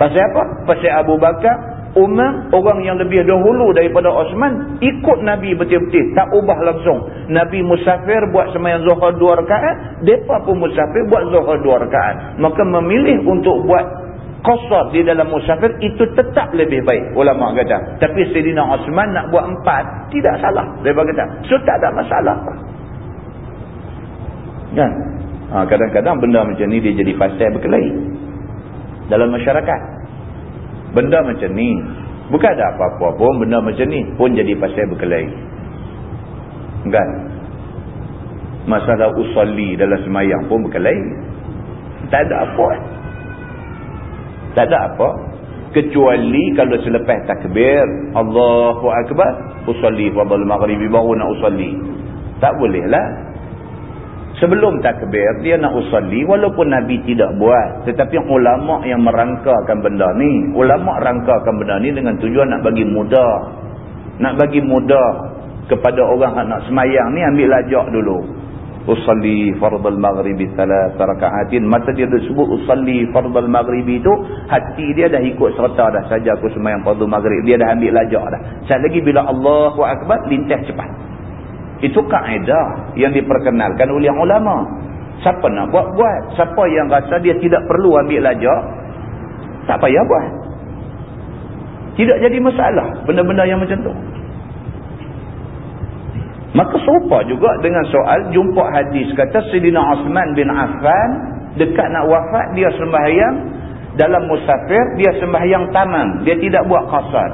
Pasal apa? Pasal Abu Bakar, Umar, orang yang lebih dahulu daripada Osman, ikut Nabi betul-betul. Tak ubah langsung. Nabi musafir buat semayang zuhur dua rakaat, mereka pun musafir buat zuhur dua rakaat. Maka memilih untuk buat Qasar di dalam musafir itu tetap lebih baik. Ulama kata. Tapi Sayyidina Osman nak buat empat. Tidak salah. Mereka kata. So tak ada masalah. Kan? Ha, kadang-kadang ha, benda macam ni dia jadi pasal berkelahi. Dalam masyarakat. Benda macam ni. Bukan ada apa-apa pun benda macam ni. Pun jadi pasal berkelahi. Kan? Masalah usalli dalam semayang pun berkelahi. Tak ada apa. Tak ada apa. Kecuali kalau selepas takbir. Allahu Akbar. Usalli fadal maghribi baru nak usalli. Tak boleh lah. Sebelum takbir dia nak usalli. Walaupun Nabi tidak buat. Tetapi ulama' yang merangkakan benda ni. Ulama' rangkakan benda ni dengan tujuan nak bagi mudah. Nak bagi mudah kepada orang yang nak semayang ni ambil lajak dulu usalli fardal maghribi salat rakaatin. Masa dia disebut usalli fardal maghribi itu hati dia dah ikut serta dah saja aku sembahyang fardhu maghrib. Dia dah ambil lajak dah. Sekali lagi bila Allahu akbar lintas cepat. Itu kaedah yang diperkenalkan oleh ulama. Siapa nak buat buat. Siapa yang rasa dia tidak perlu ambil lajak tak payah buat. Tidak jadi masalah benda-benda yang macam tu Maka serupa juga dengan soal jumpa hadis kata Sayyidina Osman bin Affan dekat nak wafat dia sembahyang dalam musafir dia sembahyang tamam dia tidak buat qasar.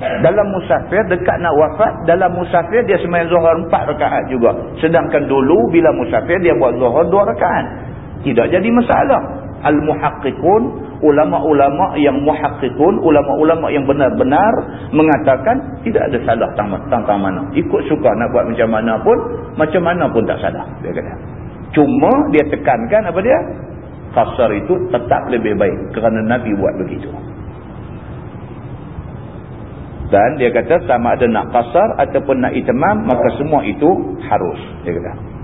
Dalam musafir dekat nak wafat dalam musafir dia sembahyang zuhur empat rakaat juga. Sedangkan dulu bila musafir dia buat zuhur dua rakaat. Tidak jadi masalah al-muhaqqiqun ulama-ulama yang muhaqqiqun ulama-ulama yang benar-benar mengatakan tidak ada salah tentang mana. Ikut suka nak buat macam mana pun macam mana pun tak salah dia kata. Cuma dia tekankan apa dia? Qasar itu tetap lebih baik kerana nabi buat begitu. Dan dia kata sama ada nak qasar ataupun nak itmam maka semua itu harus dia kata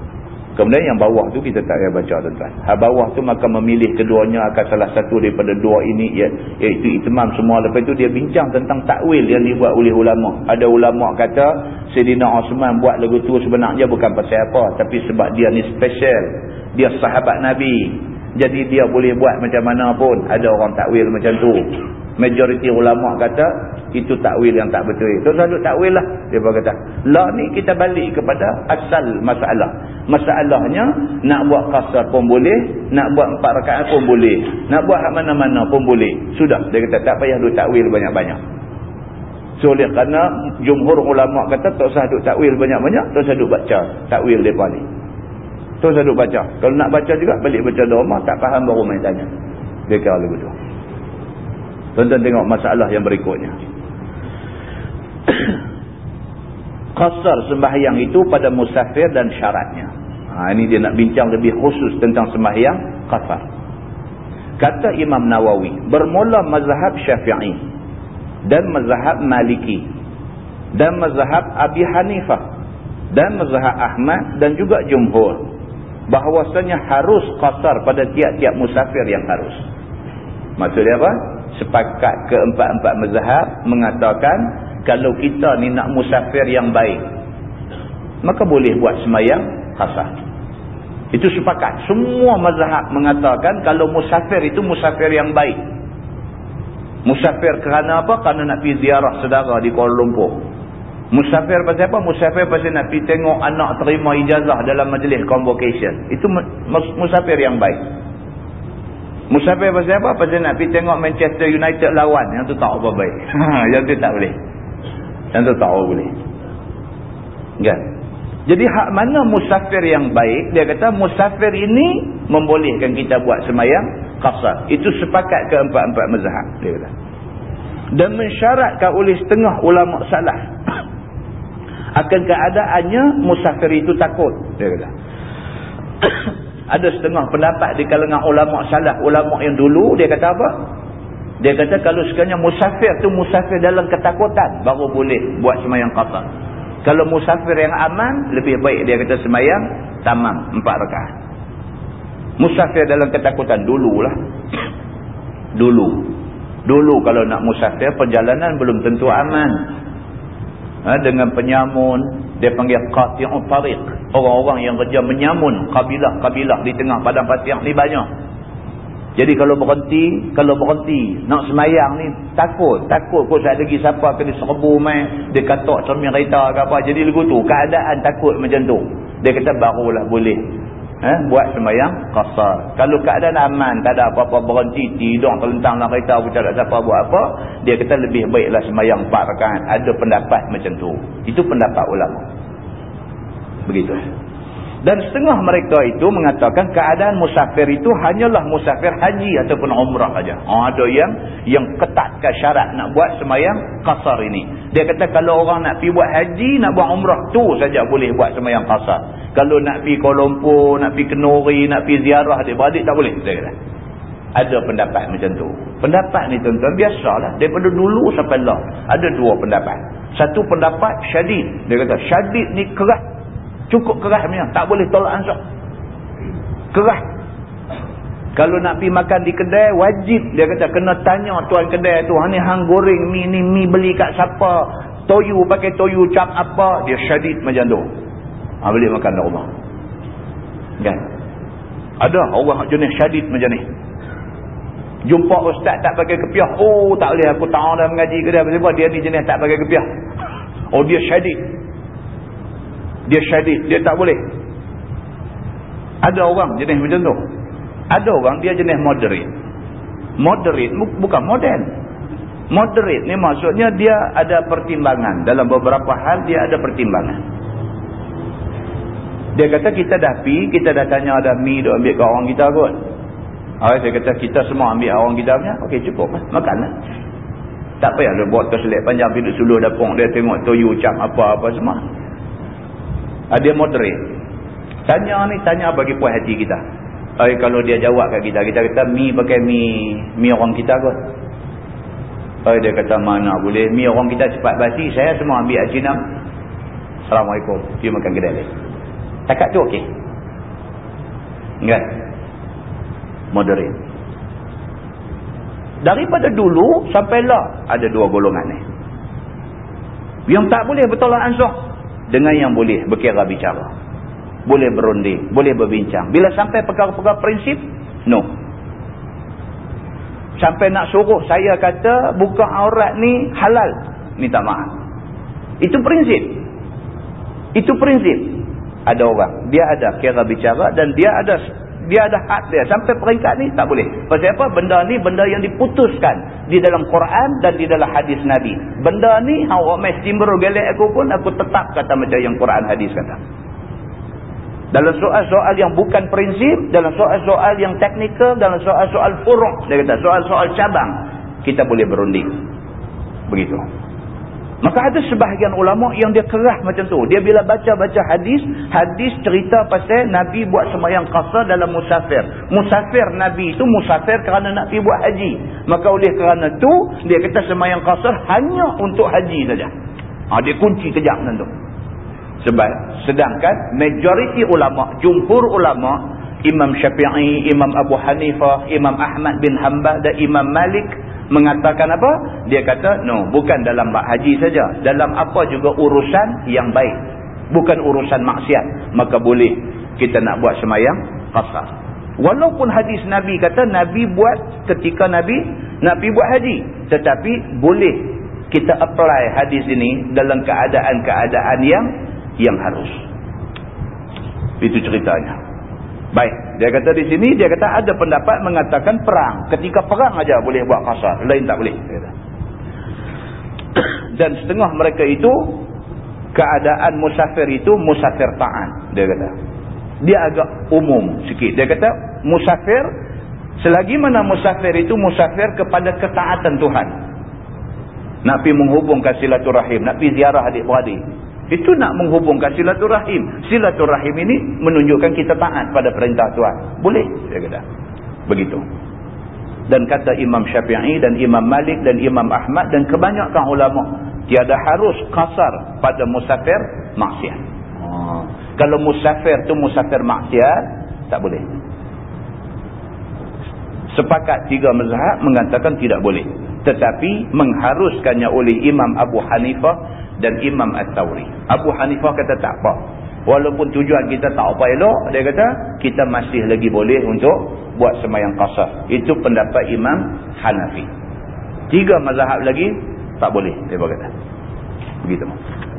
Kemudian yang bawah tu kita tak payah baca tuan-tuan. Ha bawah tu maka memilih keduanya akan salah satu daripada dua ini iaitu itmam semua. Lepas itu dia bincang tentang takwil yang dibuat oleh ulama. Ada ulama kata Sayyidina Osman buat lagu tu sebenarnya bukan pasal apa tapi sebab dia ni special. Dia sahabat Nabi. Jadi dia boleh buat macam mana pun. Ada orang takwil macam tu. Majoriti ulama kata itu takwil yang tak betul. Itu selalu takwil lah. Dia kata, lah ni kita balik kepada asal masalah. Masalahnya, nak buat kasar pun boleh, nak buat empat rakaat pun boleh, nak buat mana-mana pun boleh. Sudah. Dia kata, tak payah duk takwil banyak-banyak. So, oleh kerana jumhur ulama kata, tak usah duk takwil banyak-banyak, tak usah duk baca takwil mereka ni. Tak usah duk baca. Kalau nak baca juga, balik baca doa, tak faham baru main tanya. Dia kata lagu tu. Tuan-tuan tengok masalah yang berikutnya. Qasar sembahyang itu pada musafir dan syaratnya. Ha, ini dia nak bincang lebih khusus tentang sembahyang qasar. Kata Imam Nawawi, bermula mazhab syafi'i dan mazhab maliki dan mazhab Abi Hanifah dan mazhab Ahmad dan juga jumhur bahawasanya harus qasar pada tiap-tiap musafir yang harus. Maksudnya apa? Sepakat keempat-empat mazhab mengatakan kalau kita ni nak musafir yang baik maka boleh buat semayang khasah. Itu sepakat. Semua mazhab mengatakan kalau musafir itu musafir yang baik. Musafir kerana apa? kerana nak pergi ziarah saudara di Kuala Lumpur. Musafir pasal apa? musafir pasal nak pergi tengok anak terima ijazah dalam majlis convocation. Itu musafir yang baik musafir pasal apa? pasal nak pergi tengok Manchester United lawan yang tu tak apa baik yang tu tak boleh yang tu tahu boleh. Kan? Jadi hak mana musafir yang baik? Dia kata musafir ini membolehkan kita buat semayang qasar. Itu sepakat ke empat-empat mazhab. Dia kata. Dan mensyaratkan oleh setengah ulama salah. Akan keadaannya musafir itu takut. Dia kata. Ada setengah pendapat di kalangan ulama salah. Ulama yang dulu dia kata apa? Dia kata kalau sekiranya musafir tu musafir dalam ketakutan baru boleh buat semayang qasar. Kalau musafir yang aman lebih baik dia kata semayang tamam empat rakaat. Musafir dalam ketakutan dululah. Dulu. Dulu kalau nak musafir perjalanan belum tentu aman. Ha, dengan penyamun dia panggil qati'ut tariq. Orang-orang yang kerja menyamun kabilah-kabilah di tengah padang pasir ni banyak. Jadi kalau berhenti, kalau berhenti nak semayang ni takut, takut kau saat lagi siapa kena serbu mai, dia katok cermin kereta ke apa. Jadi lagu tu keadaan takut macam tu. Dia kata barulah boleh eh, buat semayang qasar. Kalau keadaan aman, tak ada apa-apa berhenti, tidur terlentang dalam kereta, tak ada siapa buat apa, dia kata lebih baiklah semayang 4 rakaat. Ada pendapat macam tu. Itu pendapat ulama. Begitu. Dan setengah mereka itu mengatakan keadaan musafir itu hanyalah musafir haji ataupun umrah saja. Oh, ada yang yang ketatkan syarat nak buat semayang kasar ini. Dia kata kalau orang nak pergi buat haji, nak buat umrah, tu saja boleh buat semayang kasar. Kalau nak pergi Kuala Lumpur, nak pergi Kenuri, nak pergi ziarah adik-beradik, tak boleh. Dia kata. Ada pendapat macam tu. Pendapat ni tuan-tuan biasalah. Daripada dulu sampai lah. Ada dua pendapat. Satu pendapat syadid. Dia kata syadid ni keras Cukup keras punya. Tak boleh tolak ansur. Keras. Kalau nak pergi makan di kedai, wajib. Dia kata, kena tanya tuan kedai tu. Ni hang goreng mi ni, mi beli kat siapa. Toyu, pakai toyu cap apa. Dia syadid macam tu. Ha, boleh makan di rumah. Kan? Ada orang jenis syadid macam ni. Jumpa ustaz tak pakai kepiah. Oh, tak boleh aku tahu dah mengaji ke dia. Sebab dia ni jenis tak pakai kepiah. Oh, dia syadid dia syadid, dia tak boleh. Ada orang jenis macam tu. Ada orang dia jenis moderate. Moderate bukan modern. Moderate ni maksudnya dia ada pertimbangan. Dalam beberapa hal dia ada pertimbangan. Dia kata kita dah pi, kita dah tanya ada mi duk ambil ke orang kita kot. Okay, dia kata kita semua ambil orang kita punya. Okey cukup lah. Makanlah. Tak payah dia buat terselit panjang pergi duduk suluh dapung. Dia tengok toyu cap apa-apa semua. Ah, dia moderate. Tanya ni, tanya bagi puas hati kita. Ay, kalau dia jawab kat kita, kita kata mi pakai mi mi orang kita kot. Ay, dia kata mana boleh. Mi orang kita cepat basi. Saya semua ambil acinam. Assalamualaikum. Dia makan kedai lain. Takat tu okey. Kan? Moderate. Daripada dulu sampai lah ada dua golongan ni. Yang tak boleh bertolak ansur dengan yang boleh berkira bicara. Boleh berunding boleh berbincang. Bila sampai perkara-perkara prinsip no. Sampai nak suruh saya kata buka aurat ni halal. Minta maaf. Itu prinsip. Itu prinsip. Ada orang. Dia ada kira bicara dan dia ada dia ada hak dia. Sampai peringkat ni tak boleh. Pasal apa? Benda ni benda yang diputuskan di dalam Quran dan di dalam hadis Nabi. Benda ni awak mai timbul gelek aku pun aku tetap kata macam yang Quran hadis kata. Dalam soal-soal yang bukan prinsip dalam soal-soal yang teknikal dalam soal-soal furuk dia kata soal-soal cabang kita boleh berunding. Begitu Maka ada sebahagian ulama yang dia kerah macam tu. Dia bila baca-baca hadis, hadis cerita pasal Nabi buat semayang qasar dalam musafir. Musafir Nabi itu musafir kerana nak pergi buat haji. Maka oleh kerana tu dia kata semayang qasar hanya untuk haji saja. Ha, dia kunci kejap macam tu. Sebab sedangkan majoriti ulama, jumhur ulama, Imam Syafi'i, Imam Abu Hanifah, Imam Ahmad bin Hanbal dan Imam Malik mengatakan apa? Dia kata, no, bukan dalam bak haji saja. Dalam apa juga urusan yang baik. Bukan urusan maksiat. Maka boleh kita nak buat semayang qasar. Walaupun hadis Nabi kata, Nabi buat ketika Nabi nak pergi buat haji. Tetapi boleh kita apply hadis ini dalam keadaan-keadaan yang yang harus. Itu ceritanya. Baik, dia kata di sini, dia kata ada pendapat mengatakan perang. Ketika perang aja boleh buat kasar, lain tak boleh. Dan setengah mereka itu, keadaan musafir itu musafir ta'an. Dia kata. Dia agak umum sikit. Dia kata, musafir, selagi mana musafir itu musafir kepada ketaatan Tuhan. Nak pergi menghubungkan silaturahim, nak pergi ziarah adik-beradik. Itu nak menghubungkan silaturahim. Silaturahim ini menunjukkan kita taat pada perintah Tuhan. Boleh, saya kata. Begitu. Dan kata Imam Syafi'i dan Imam Malik dan Imam Ahmad dan kebanyakan ulama. Tiada harus kasar pada musafir maksiat. Oh. Kalau musafir tu musafir maksiat, tak boleh. Sepakat tiga mazhab mengatakan tidak boleh. Tetapi mengharuskannya oleh Imam Abu Hanifah dan Imam At-Tawri. Abu Hanifah kata tak apa. Walaupun tujuan kita tak apa elok, dia kata kita masih lagi boleh untuk buat semayang kasar. Itu pendapat Imam Hanafi. Tiga mazhab lagi, tak boleh. Dia berkata. Begitu.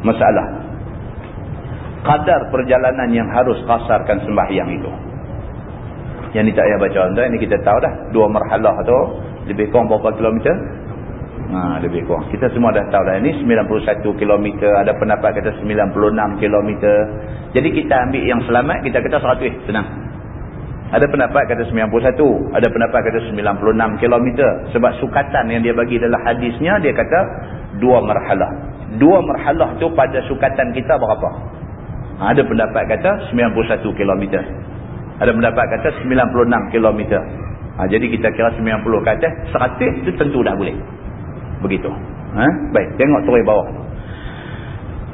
Masalah. Kadar perjalanan yang harus kasarkan sembahyang itu. Yang ni tak payah baca. Ini kita tahu dah. Dua marhalah tu. Lebih kurang berapa kilometer? Ha, lebih kurang. Kita semua dah tahu dah. Ini 91 km. Ada pendapat kata 96 km. Jadi kita ambil yang selamat. Kita kata 100. Eh, senang. Ada pendapat kata 91. Ada pendapat kata 96 km. Sebab sukatan yang dia bagi dalam hadisnya. Dia kata dua marhalah. Dua marhalah tu pada sukatan kita berapa? Ha, ada pendapat kata 91 km. Ada pendapat kata 96 km. Ha, jadi kita kira 90 kata 100 tu tentu dah boleh. Begitu. Ha? Baik, tengok turun bawah.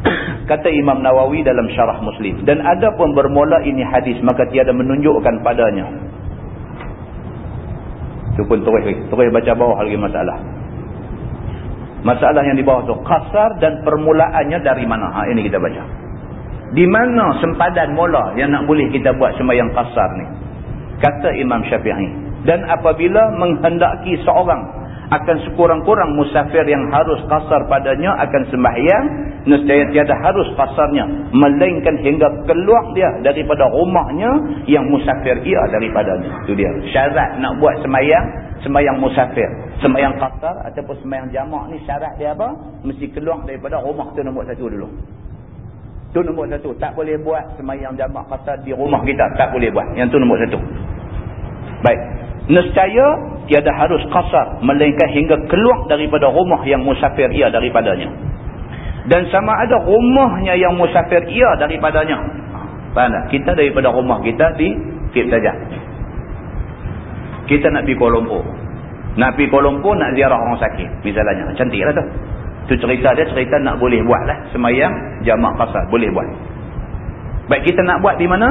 Kata Imam Nawawi dalam syarah Muslim. Dan ada pun bermula ini hadis, maka tiada menunjukkan padanya. Itu pun turun. Turun baca bawah lagi masalah. Masalah yang di bawah tu kasar dan permulaannya dari mana? Ha, ini kita baca. Di mana sempadan mula yang nak boleh kita buat sembahyang kasar ni? Kata Imam Syafi'i. Dan apabila menghendaki seorang akan sekurang-kurang musafir yang harus kasar padanya akan sembahyang nescaya tiada harus kasarnya melainkan hingga keluar dia daripada rumahnya yang musafir ia daripadanya. Itu dia. Syarat nak buat sembahyang sembahyang musafir. Sembahyang kasar ataupun sembahyang jamak ni syarat dia apa? Mesti keluar daripada rumah tu nombor satu dulu. Tu nombor satu. Tak boleh buat sembahyang jamak kasar di rumah kita. Tak boleh buat. Yang tu nombor satu. Baik. Nescaya tiada harus kasar melainkan hingga keluar daripada rumah yang musafir ia daripadanya. Dan sama ada rumahnya yang musafir ia daripadanya. Faham tak? kita daripada rumah kita di Kip saja. Kita nak pergi Kuala Lumpur. Nak pergi Kuala Lumpur nak ziarah orang sakit. Misalnya cantik lah tu. Tu cerita dia cerita nak boleh buat lah. Semayang jamak kasar boleh buat. Baik kita nak buat di mana?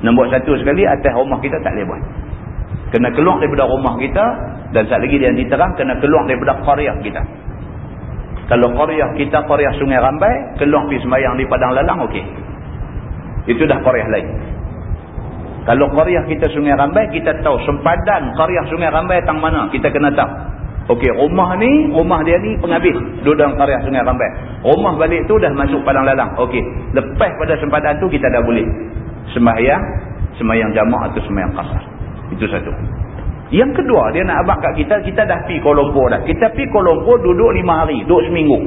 Nombor satu sekali atas rumah kita tak boleh buat Kena keluar daripada rumah kita dan saat lagi dia diterang kena keluar daripada qaryah kita. Kalau qaryah kita qaryah Sungai Rambai, keluar pergi sembahyang di Padang Lalang okey. Itu dah qaryah lain. Kalau qaryah kita Sungai Rambai, kita tahu sempadan qaryah Sungai Rambai tang mana, kita kena tahu. Okey, rumah ni, rumah dia ni penghabis duduk dalam qaryah Sungai Rambai. Rumah balik tu dah masuk Padang Lalang. Okey, lepas pada sempadan tu kita dah boleh sembahyang, sembahyang jamaah atau sembahyang qasar. Itu satu. Yang kedua, dia nak abang kat kita, kita dah pergi Kuala Lumpur dah. Kita pergi Kuala Lumpur duduk lima hari, duduk seminggu.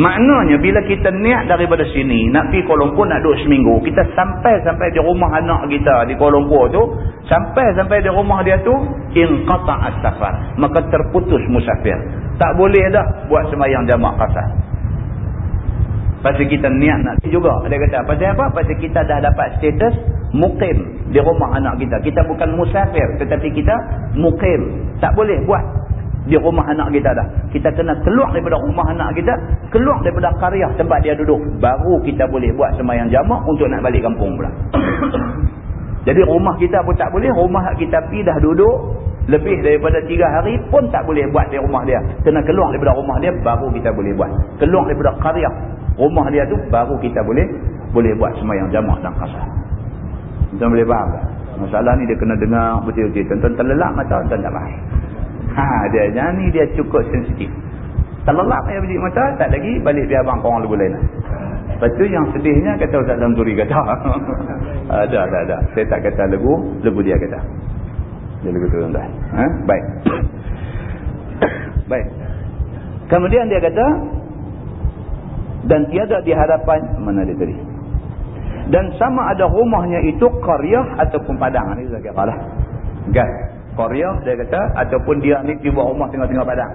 Maknanya bila kita niat daripada sini, nak pergi Kuala Lumpur nak duduk seminggu, kita sampai-sampai di rumah anak kita di Kuala Lumpur tu, sampai-sampai di rumah dia tu, inqata as-safar. Maka terputus musafir. Tak boleh dah buat semayang jamak kasar. Pasal kita niat nak juga. Dia kata, pasal apa? Pasal kita dah dapat status mukim di rumah anak kita. Kita bukan musafir. Tetapi kita mukim. Tak boleh buat di rumah anak kita dah. Kita kena keluar daripada rumah anak kita. Keluar daripada karya tempat dia duduk. Baru kita boleh buat semayang jamak untuk nak balik kampung pula. Jadi rumah kita pun tak boleh. Rumah kita pergi dah duduk. Lebih daripada tiga hari pun tak boleh buat di rumah dia. Kena keluar daripada rumah dia baru kita boleh buat. Keluar daripada karya. Rumah dia tu baru kita boleh boleh buat semayang jamak dan kasar. Tuan boleh faham tak? Masalah ni dia kena dengar betul-betul. Tuan-tuan terlelap mata tuan tak faham. Ha, dia ni dia cukup sensitif. Terlelap ya biji mata tak lagi balik biar abang korang lebih lain lepas tu yang sedihnya kata Ustaz Lamturi kata. Ada ada ada. Saya tak kata lagu lagu dia kata dia lagu tu tuan-tuan. Ha? baik. Baik. Kemudian dia kata dan tiada di hadapan mana dia tadi. Dan sama ada rumahnya itu qaryah ataupun padang. Ni saya kata lah. Kan? Qaryah dia kata ataupun dia ni dia buat rumah tengah-tengah padang.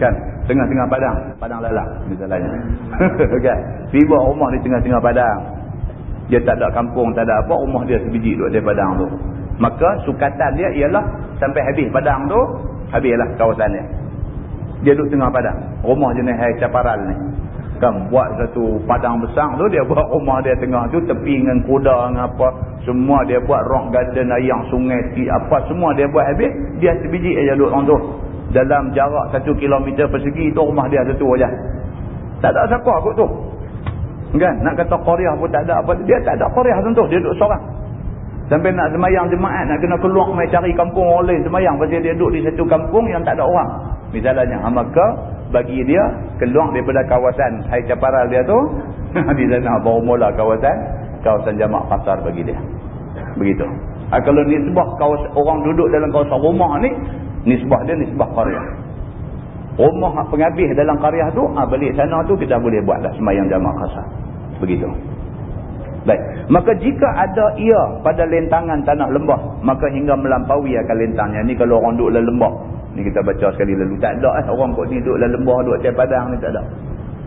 Kan? Tengah-tengah padang. Padang lalang misalnya. Kan? Dia buat rumah di tengah-tengah padang. Dia tak ada kampung tak ada apa rumah dia sebiji duduk di padang tu maka sukatan dia ialah sampai habis padang tu habislah kawasan dia. Dia duduk tengah padang. Rumah jenis hai caparal ni. Kan buat satu padang besar tu dia buat rumah dia tengah tu tepi dengan kuda dengan apa. Semua dia buat rock garden ayam sungai ski apa semua dia buat habis dia sebiji aja duduk orang tu. Dalam jarak satu kilometer persegi tu rumah dia satu aja tak ada siapa kot tu. Kan nak kata Korea pun tak ada apa dia tak ada Korea tentu dia duduk seorang Sampai nak semayang jemaat, nak kena keluar mai cari kampung orang lain semayang. Pasal dia duduk di satu kampung yang tak ada orang. Misalnya, maka bagi dia keluar daripada kawasan Hai Caparal dia tu. di sana baru mula kawasan, kawasan jamaah pasar bagi dia. Begitu. Ha, kalau nisbah kawasan, orang duduk dalam kawasan rumah ni, nisbah dia nisbah karya. Rumah penghabis dalam karya tu, ha, balik sana tu kita boleh buat dah semayang jamaah kasar. Begitu. Baik. Maka jika ada ia pada lentangan tanah lembah, maka hingga melampaui akan lentangnya. Ni kalau orang duduk dalam lembah. Ni kita baca sekali lalu. Tak ada eh. Orang kot ni duduk dalam lembah, duduk atas padang ni tak ada.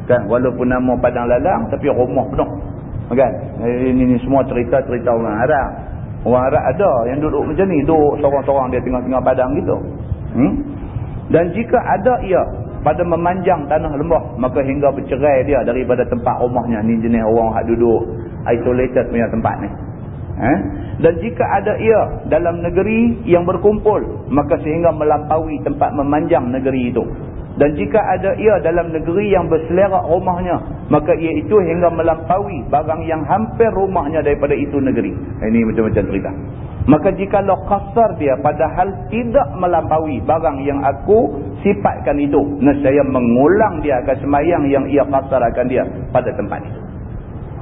Kan? Walaupun nama padang lalang, tapi rumah penuh. Kan? Ini, ini semua cerita-cerita orang Arab. Orang Arab ada yang duduk macam ni. Duduk seorang-seorang dia tengah-tengah padang gitu. Hmm? Dan jika ada ia pada memanjang tanah lembah, maka hingga bercerai dia daripada tempat rumahnya. Ni jenis orang yang duduk isolated punya tempat ni. Eh? Dan jika ada ia dalam negeri yang berkumpul, maka sehingga melampaui tempat memanjang negeri itu. Dan jika ada ia dalam negeri yang berselerak rumahnya, maka ia itu hingga melampaui barang yang hampir rumahnya daripada itu negeri. Ini macam-macam cerita. Maka jika lo kasar dia padahal tidak melampaui barang yang aku sifatkan itu, nescaya mengulang dia akan semayang yang ia kasar akan dia pada tempat itu.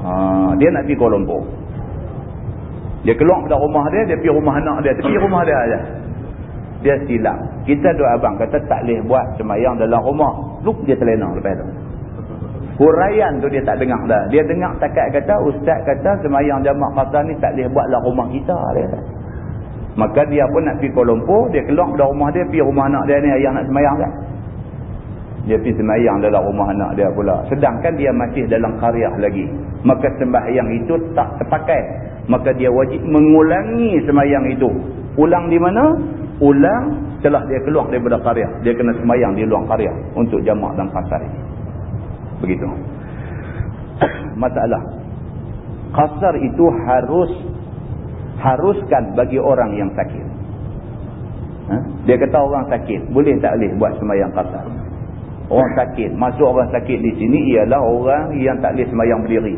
Ha, dia nak pergi Kuala Lumpur. Dia keluar dari rumah dia, dia pergi rumah anak dia. Tepi rumah dia aja. Dia silap. Kita dua abang kata tak boleh buat semayang dalam rumah. Luk dia terlena lepas tu. Huraian tu dia tak dengar dah. Dia dengar takat kata, ustaz kata semayang jamak kata ni tak boleh buat dalam rumah kita. Dia kata. Maka dia pun nak pergi Kuala Lumpur, dia keluar dari rumah dia, pergi rumah anak dia ni, ayah nak semayang kan dia pergi sembahyang dalam rumah anak dia pula. Sedangkan dia masih dalam karya lagi. Maka sembahyang itu tak terpakai. Maka dia wajib mengulangi sembahyang itu. Ulang di mana? ulang setelah dia keluar daripada karya dia kena sembahyang di luar karya untuk jamak dan pasar ini begitu. Masalah. Kasar itu harus haruskan bagi orang yang sakit. Ha? dia kata orang sakit boleh tak boleh buat sembahyang kasar Orang sakit. Masuk orang sakit di sini ialah orang yang tak boleh semayang berdiri.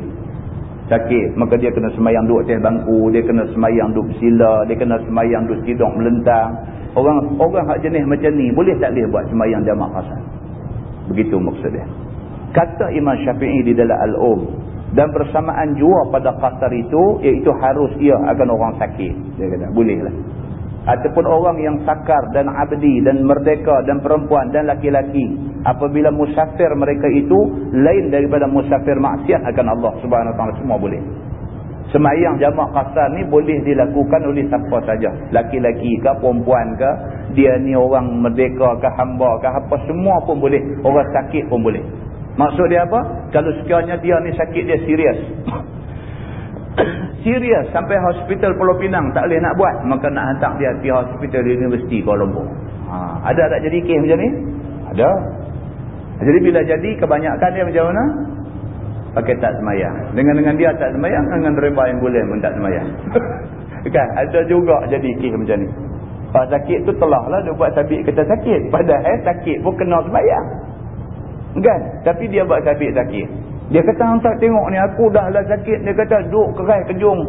Sakit. Maka dia kena semayang duduk atas bangku. Dia kena semayang duduk sila. Dia kena semayang duduk sidok melentang. Orang orang hak jenis macam ni boleh tak boleh buat semayang jamak khasal. Begitu maksudnya. Kata Imam Syafi'i di dalam Al-Um. Dan bersamaan jua pada qasar itu. Iaitu harus ia akan orang sakit. Dia kata bolehlah ataupun orang yang sakar dan abdi dan merdeka dan perempuan dan laki-laki apabila musafir mereka itu lain daripada musafir maksiat akan Allah subhanahu wa ta'ala. Semua boleh. Semayang jamak kasar ni boleh dilakukan oleh siapa saja. Laki-laki ke perempuan ke dia ni orang merdeka ke hamba ke apa semua pun boleh. Orang sakit pun boleh. Maksud dia apa? Kalau sekiranya dia ni sakit dia serius serius sampai hospital Pulau Pinang tak boleh nak buat maka nak hantar dia pergi hospital universiti Kuala Lumpur. Ha, ada tak jadi kes macam ni? ada. Jadi bila jadi kebanyakan dia macam mana? pakai tak semayang. Dengan-dengan dia tak semayang dengan reba yang boleh pun tak semayang. Kan? Ada juga jadi kes macam ni. Pak sakit tu telah lah dia buat sabit kata sakit. Padahal sakit pun kena semayang. Kan? Tapi dia buat sabit sakit dia kata hantar tengok ni aku dah lah sakit. Dia kata duduk kerai kejung.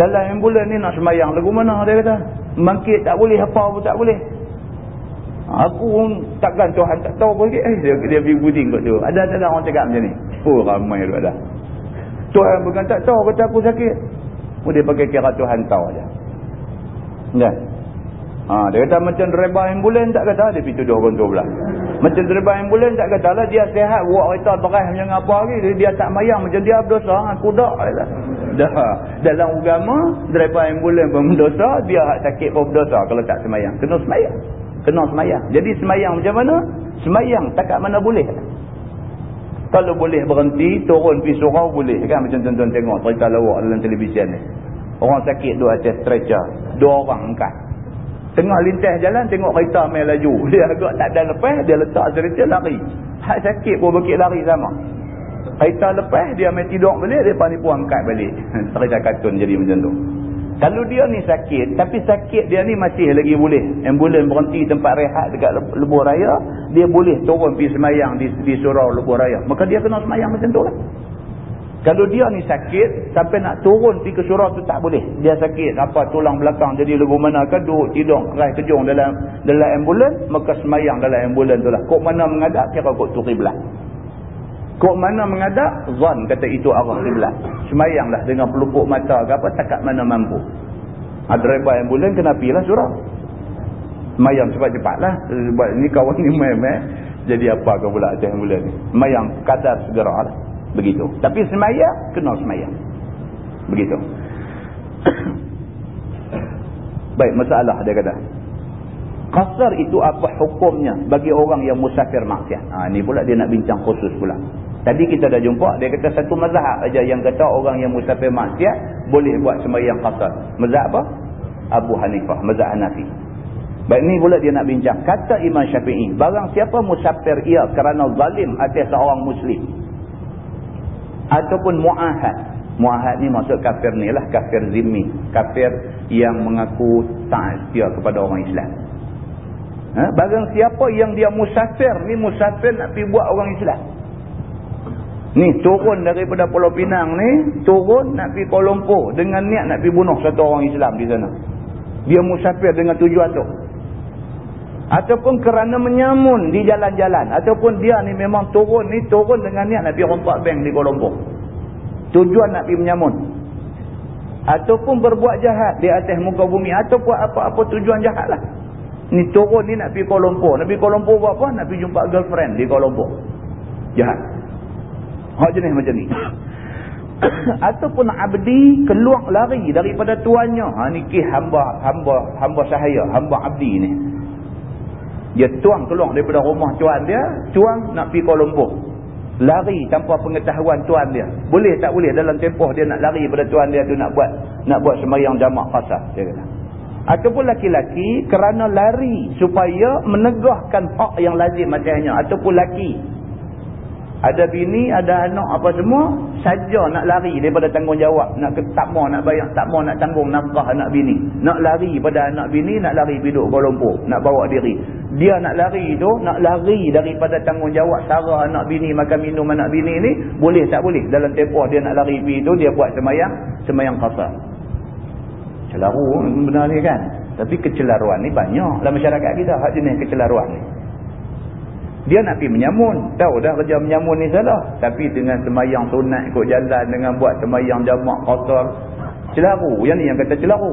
Dalam ambulan ni nak semayang lagu mana dia kata. Bangkit tak boleh apa pun tak boleh. Aku takkan Tuhan tak tahu pun. Eh dia, dia pergi buding kat tu. Ada-ada orang cakap macam ni. Oh ramai tu ada. Tuhan bukan tak tahu kata aku sakit. Oh dia pakai kira Tuhan tahu aja. Kan? Ha, dia kata macam driver ambulan tak kata dia pergi tuduh orang tu pula. Macam driver ambulan tak kata lah dia sehat buat kereta beras macam apa lagi. Dia, tak mayang macam dia berdosa. Aku tak. Kata. Dah. Dalam agama driver ambulan pun berdosa. Dia hak sakit pun berdosa kalau tak semayang. Kena semayang. Kena semayang. Jadi semayang macam mana? Semayang tak kat mana boleh. Kalau boleh berhenti, turun pergi surau boleh. Kan macam tuan-tuan tengok cerita lawak dalam televisyen ni. Orang sakit dua atas stretcher. Dua orang angkat. Tengah lintas jalan tengok kereta main laju. Dia agak tak ada lepas, dia letak cerita lari. Hak sakit pun berkit lari sama. Kereta lepas, dia main tidur balik, dia pun angkat balik. Cerita kartun jadi macam tu. Kalau dia ni sakit, tapi sakit dia ni masih lagi boleh. Ambulan berhenti tempat rehat dekat lebuh raya, dia boleh turun pergi semayang di, di surau lebuh raya. Maka dia kena semayang macam tu lah. Kalau dia ni sakit, sampai nak turun pergi ke surau tu tak boleh. Dia sakit, apa tulang belakang jadi lagu mana ke, duduk tidur, kerai kejung dalam dalam ambulan, maka semayang dalam ambulan tu lah. Kok mana mengadap, kira kok tu kiblat. Kok mana mengadap, zon kata itu arah kiblat. Semayanglah dengan pelupuk mata ke apa, takat mana mampu. Ha, driver ambulan kena pergi lah surau. Semayang cepat-cepat lah. Sebab ni kawan ni main-main. Jadi apa kau pula ambulan ni. Semayang kadar segera lah. Begitu. Tapi semayang, kena semayang. Begitu. Baik, masalah dia kata. Qasar itu apa hukumnya bagi orang yang musafir maksiat? Ha, ni pula dia nak bincang khusus pula. Tadi kita dah jumpa, dia kata satu mazhab aja yang kata orang yang musafir maksiat boleh buat semayang qasar. Mazhab apa? Abu Hanifah, mazhab Hanafi. Baik ni pula dia nak bincang. Kata Imam Syafi'i, barang siapa musafir ia kerana zalim atas seorang muslim ataupun mu'ahad. Mu'ahad ni maksud kafir ni lah. Kafir zimmi. Kafir yang mengaku tak setia kepada orang Islam. Ha? barang siapa yang dia musafir ni musafir nak pergi buat orang Islam. Ni turun daripada Pulau Pinang ni turun nak pergi Kuala Lumpur dengan niat nak pergi bunuh satu orang Islam di sana. Dia musafir dengan tujuan tu ataupun kerana menyamun di jalan-jalan. Ataupun dia ni memang turun ni turun dengan niat nak pergi rompak bank di Kuala Lumpur tujuan nak pergi menyamun. Ataupun berbuat jahat di atas muka bumi. Ataupun apa-apa tujuan jahat lah. Ni turun ni nak pergi Kuala Lumpur. Nak pergi Kuala Lumpur buat apa? nak pergi jumpa girlfriend di Kuala Lumpur. Jahat. Hak jenis macam ni. Ataupun abdi keluar lari daripada tuannya. Ha, ni kih hamba hamba hamba sahaya hamba abdi ni dia tuang keluar daripada rumah tuan dia, tuang nak pergi Kuala Lumpur. Lari tanpa pengetahuan tuan dia. Boleh tak boleh dalam tempoh dia nak lari pada tuan dia tu nak buat nak buat semayang jamak khasah. Dia kata. Ataupun laki-laki kerana lari supaya menegahkan hak yang lazim macamnya. Ataupun laki ada bini, ada anak apa semua, saja nak lari daripada tanggungjawab. Nak tak mau nak bayar, tak mau nak tanggung nafkah anak bini. Nak lari pada anak bini, nak lari biduk Kuala Lumpur. Nak bawa diri. Dia nak lari tu, nak lari daripada tanggungjawab sara anak bini, makan minum anak bini ni, boleh tak boleh. Dalam tempoh dia nak lari pergi tu, dia buat semayang, semayang kasar. Celaru benar ni kan? Tapi kecelaruan ni banyak dalam masyarakat kita. Hak jenis kecelaruan ni. Dia nak pergi menyamun. Tahu dah kerja menyamun ni salah. Tapi dengan semayang sunat ikut jalan. Dengan buat semayang jamak kotor. Celaru. Yang ni yang kata celaru.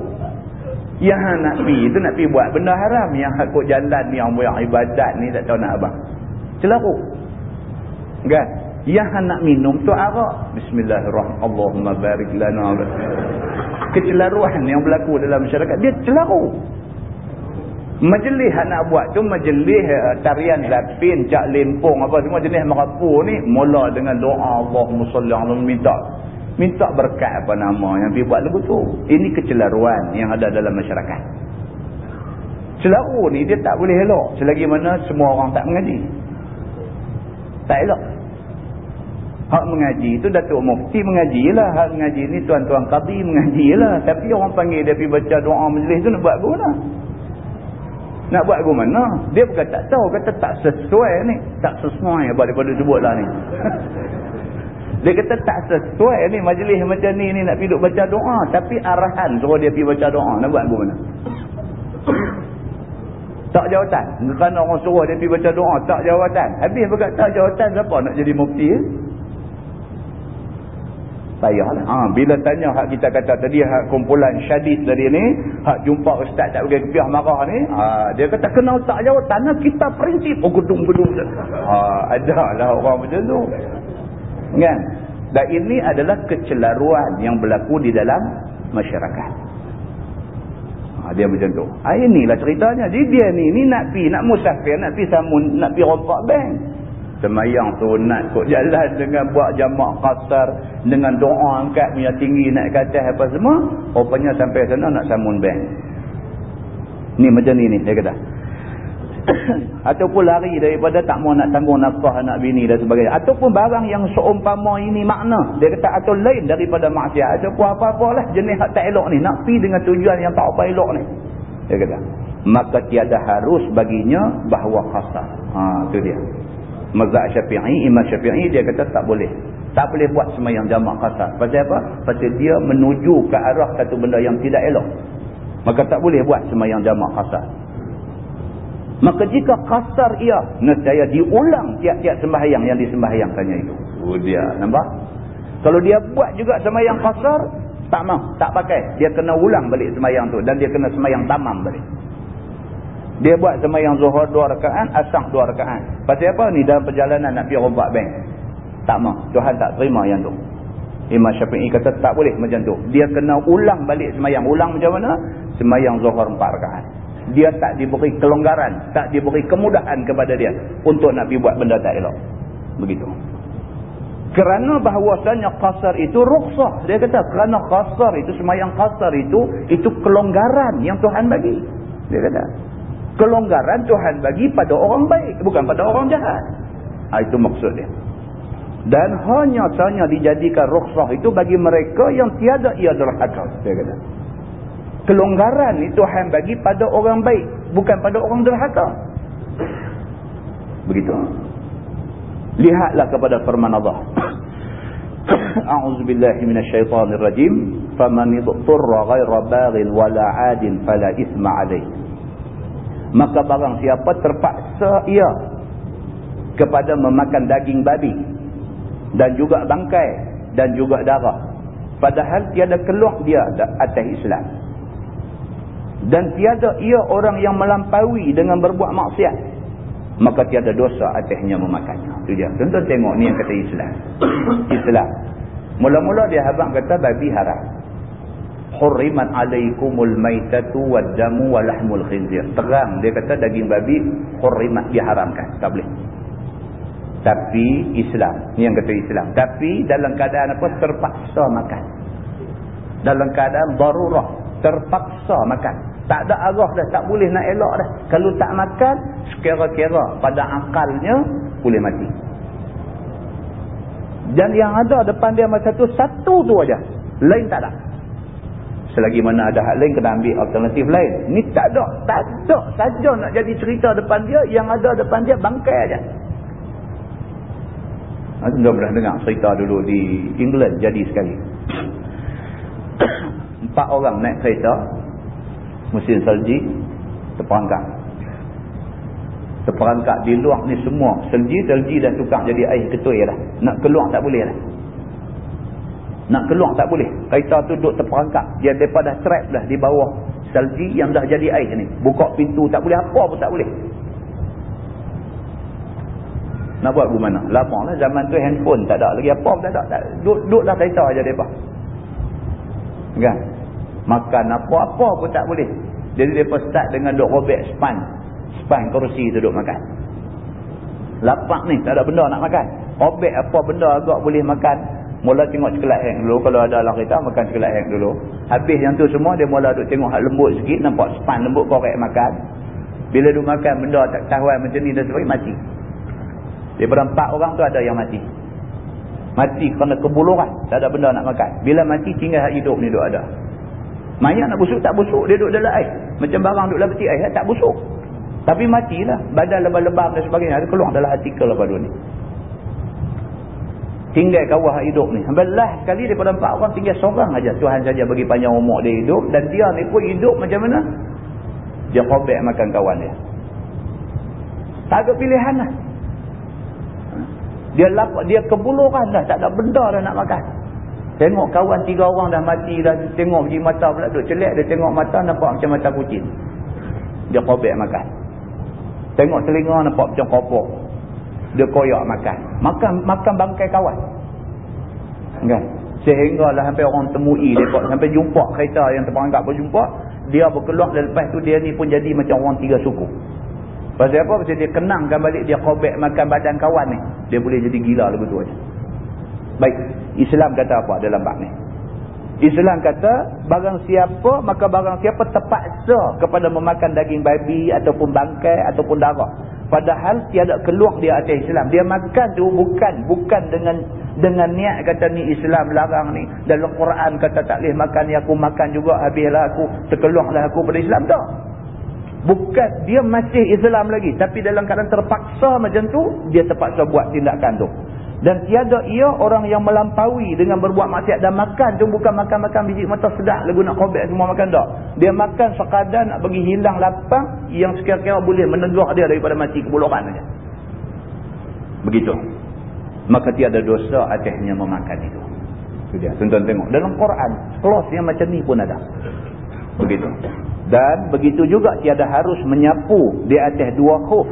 Yang nak pergi tu nak pergi buat benda haram. Yang ikut jalan ni yang buat ibadat ni tak tahu nak apa. Celaru. Kan? Yang nak minum tu arak. Bismillahirrahmanirrahim. Allahumma barik lana. Kecelaruan yang berlaku dalam masyarakat. Dia celaru. Majlis nak buat tu majlis uh, tarian lapin, cak lempung apa semua jenis merapu ni mula dengan doa Allahumma salli ala minta minta berkat apa nama yang pergi buat lagu tu. Ini kecelaruan yang ada dalam masyarakat. Celaru ni dia tak boleh elok selagi mana semua orang tak mengaji. Tak elok. Hak mengaji tu Datuk Mufti mengajilah. Hak mengaji ni tuan-tuan Qadi mengajilah. Tapi orang panggil dia pergi baca doa majlis tu nak buat guna. Nak buat ke mana? Dia bukan tak tahu. Kata tak sesuai ni. Tak sesuai apa daripada sebut lah ni. dia kata tak sesuai ni. Majlis macam ni ni nak pergi baca doa. Tapi arahan suruh dia pergi baca doa. Nak buat ke mana? tak jawatan. Kerana orang suruh dia pergi baca doa. Tak jawatan. Habis berkata jawatan. Siapa nak jadi mufti? Eh? Payahlah. Ha, bila tanya hak kita kata tadi hak kumpulan syadid tadi ni, hak jumpa ustaz tak bagi kepiah marah ni, ha, dia kata kenal tak jawab tanah kita prinsip oh gedung-gedung. Ha, ada lah orang macam tu. Kan? Dan ini adalah kecelaruan yang berlaku di dalam masyarakat. Ha, dia macam tu. Ha, inilah ceritanya. Jadi dia ni, ni nak pi, nak musafir, nak pi samun, nak pi rompak bank semayang sunat kok jalan dengan buat jamak kasar dengan doa angkat punya tinggi naik ke atas apa semua rupanya sampai sana nak samun bank. Ni macam ni ni dia kata. Ataupun lari daripada tak mau nak tanggung nafkah anak bini dan sebagainya. Ataupun barang yang seumpama ini makna. Dia kata atau lain daripada maksiat. Ataupun apa-apa lah jenis hak tak elok ni. Nak pi dengan tujuan yang tak apa elok ni. Dia kata maka tiada harus baginya bahawa khasar ha, tu dia mazhab syafi'i imam syafi'i dia kata tak boleh. Tak boleh buat semayang jamak kasar pasal apa? pasal dia menuju ke arah satu benda yang tidak elok. Maka tak boleh buat semayang jamak kasar maka jika kasar ia nescaya diulang tiap-tiap sembahyang yang disembahyangkannya itu. Oh dia. Nampak? Kalau dia buat juga semayang kasar tak mau tak pakai. Dia kena ulang balik semayang tu dan dia kena semayang tamam balik dia buat semayang zuhur dua rakaat, asang dua rakaat. Pasal apa ni dalam perjalanan nak pergi rompak bank? Tak mau. Tuhan tak terima yang tu. Imam Syafi'i kata tak boleh macam tu. Dia kena ulang balik semayang. Ulang macam mana? Semayang zuhur empat rakaat. Dia tak diberi kelonggaran. Tak diberi kemudahan kepada dia. Untuk nak pergi buat benda tak elok. Begitu. Kerana bahawasanya kasar itu rukhsah. Dia kata kerana kasar itu, semayang kasar itu, itu kelonggaran yang Tuhan bagi. Dia kata kelonggaran Tuhan bagi pada orang baik bukan pada orang jahat. Ha, itu maksud dia. Dan hanya sahaja dijadikan rukhsah itu bagi mereka yang tiada ia derhaka dia kata. Kelonggaran itu Tuhan bagi pada orang baik bukan pada orang derhaka begitu. Lihatlah kepada firman Allah. A'udzubillahi minasyaitonirrajim faman idhurra ghaira baghin wala 'adin fala ithma 'alayhi maka barang siapa terpaksa ia kepada memakan daging babi dan juga bangkai dan juga darah. Padahal tiada keluar dia atas Islam. Dan tiada ia orang yang melampaui dengan berbuat maksiat. Maka tiada dosa atasnya memakannya itu dia. Tuan-tuan tengok ni yang kata Islam. Islam. Mula-mula dia habang kata babi haram hurrimat alaikumul maitatu waddamu walahmul khinzir. Terang dia kata daging babi hurrimat diharamkan. Tak boleh. Tapi Islam. Ni yang kata Islam. Tapi dalam keadaan apa? Terpaksa makan. Dalam keadaan darurah. Terpaksa makan. Tak ada arah dah. Tak boleh nak elok dah. Kalau tak makan, sekira-kira pada akalnya boleh mati. Dan yang ada depan dia masa tu, satu tu aja. Lain tak ada. Selagi mana ada hak lain kena ambil alternatif lain. Ni tak ada. Tak ada saja nak jadi cerita depan dia. Yang ada depan dia bangkai aja. Anda pernah dengar cerita dulu di England jadi sekali. Empat orang naik kereta. Musim salji. Terperangkap. Terperangkap di luar ni semua. Salji, salji dah tukar jadi air ketui dah. Nak keluar tak boleh dah. Nak keluar tak boleh. Kereta tu duduk terperangkap. Dia daripada trap dah di bawah salji yang dah jadi air ni. Buka pintu tak boleh apa pun tak boleh. Nak buat bagaimana? Lama lah zaman tu handphone tak ada lagi apa pun tak ada. Duduk, duduk lah kereta aja mereka. Kan? Makan apa-apa pun tak boleh. Jadi mereka start dengan duduk robek span. Span kerusi tu duduk makan. Lapak ni tak ada benda nak makan. Robek apa benda agak boleh makan. Mula tengok cekelat hang dulu. Kalau ada dalam kereta, makan cekelat hang dulu. Habis yang tu semua, dia mula duk tengok hak lembut sikit. Nampak span lembut korek makan. Bila duk makan benda tak tahuan macam ni dan sebagainya, mati. Daripada empat orang tu ada yang mati. Mati kerana kebuluran. Tak ada benda nak makan. Bila mati, tinggal hak hidup ni duk ada. Mayat nak busuk, tak busuk. Dia duduk dalam air. Macam barang duduk dalam peti air, tak busuk. Tapi matilah. Badan lebam-lebam dan sebagainya. Ada keluar dalam artikel apa ni tinggal kawah hidup ni. Sampai last sekali daripada empat orang tinggal seorang aja. Tuhan saja bagi panjang umur dia hidup. Dan dia ni pun hidup macam mana? Dia kobek makan kawan dia. Tak ada pilihan lah. Dia lapak dia kebuluran dah. Tak ada benda dah nak makan. Tengok kawan tiga orang dah mati dah. Tengok di mata pula. Tu celek dia tengok mata nampak macam mata kucing. Dia kobek makan. Tengok telinga nampak macam kopok dia koyak makan. Makan makan bangkai kawan. Kan? Sehinggalah sampai orang temui dekat sampai jumpa kereta yang terperangkap pun jumpa dia berkeluar. Dan lepas tu dia ni pun jadi macam orang tiga suku. Pasal apa? Pasal dia kenangkan balik dia kobek makan badan kawan ni. Dia boleh jadi gila lagu tu aja. Baik. Islam kata apa dalam bab ni? Islam kata barang siapa maka barang siapa terpaksa kepada memakan daging babi ataupun bangkai ataupun darah padahal tiada keluar dia atas Islam dia makan tu bukan bukan dengan dengan niat kata ni Islam larang ni dalam Quran kata tak boleh makan ni aku makan juga habislah aku terkeluarlah aku pada Islam tak Bukan dia masih Islam lagi. Tapi dalam keadaan terpaksa macam tu, dia terpaksa buat tindakan tu. Dan tiada ia orang yang melampaui dengan berbuat maksiat dan makan tu bukan makan-makan biji mata sedap lagu nak kobek semua makan tak. Dia makan sekadar nak bagi hilang lapang yang sekiranya boleh menegak dia daripada mati kebuluran saja. Begitu. Maka tiada dosa atasnya memakan itu. Tuan-tuan tengok. Dalam Quran, kelas yang macam ni pun ada. Begitu. Dan begitu juga tiada harus menyapu di atas dua khuf.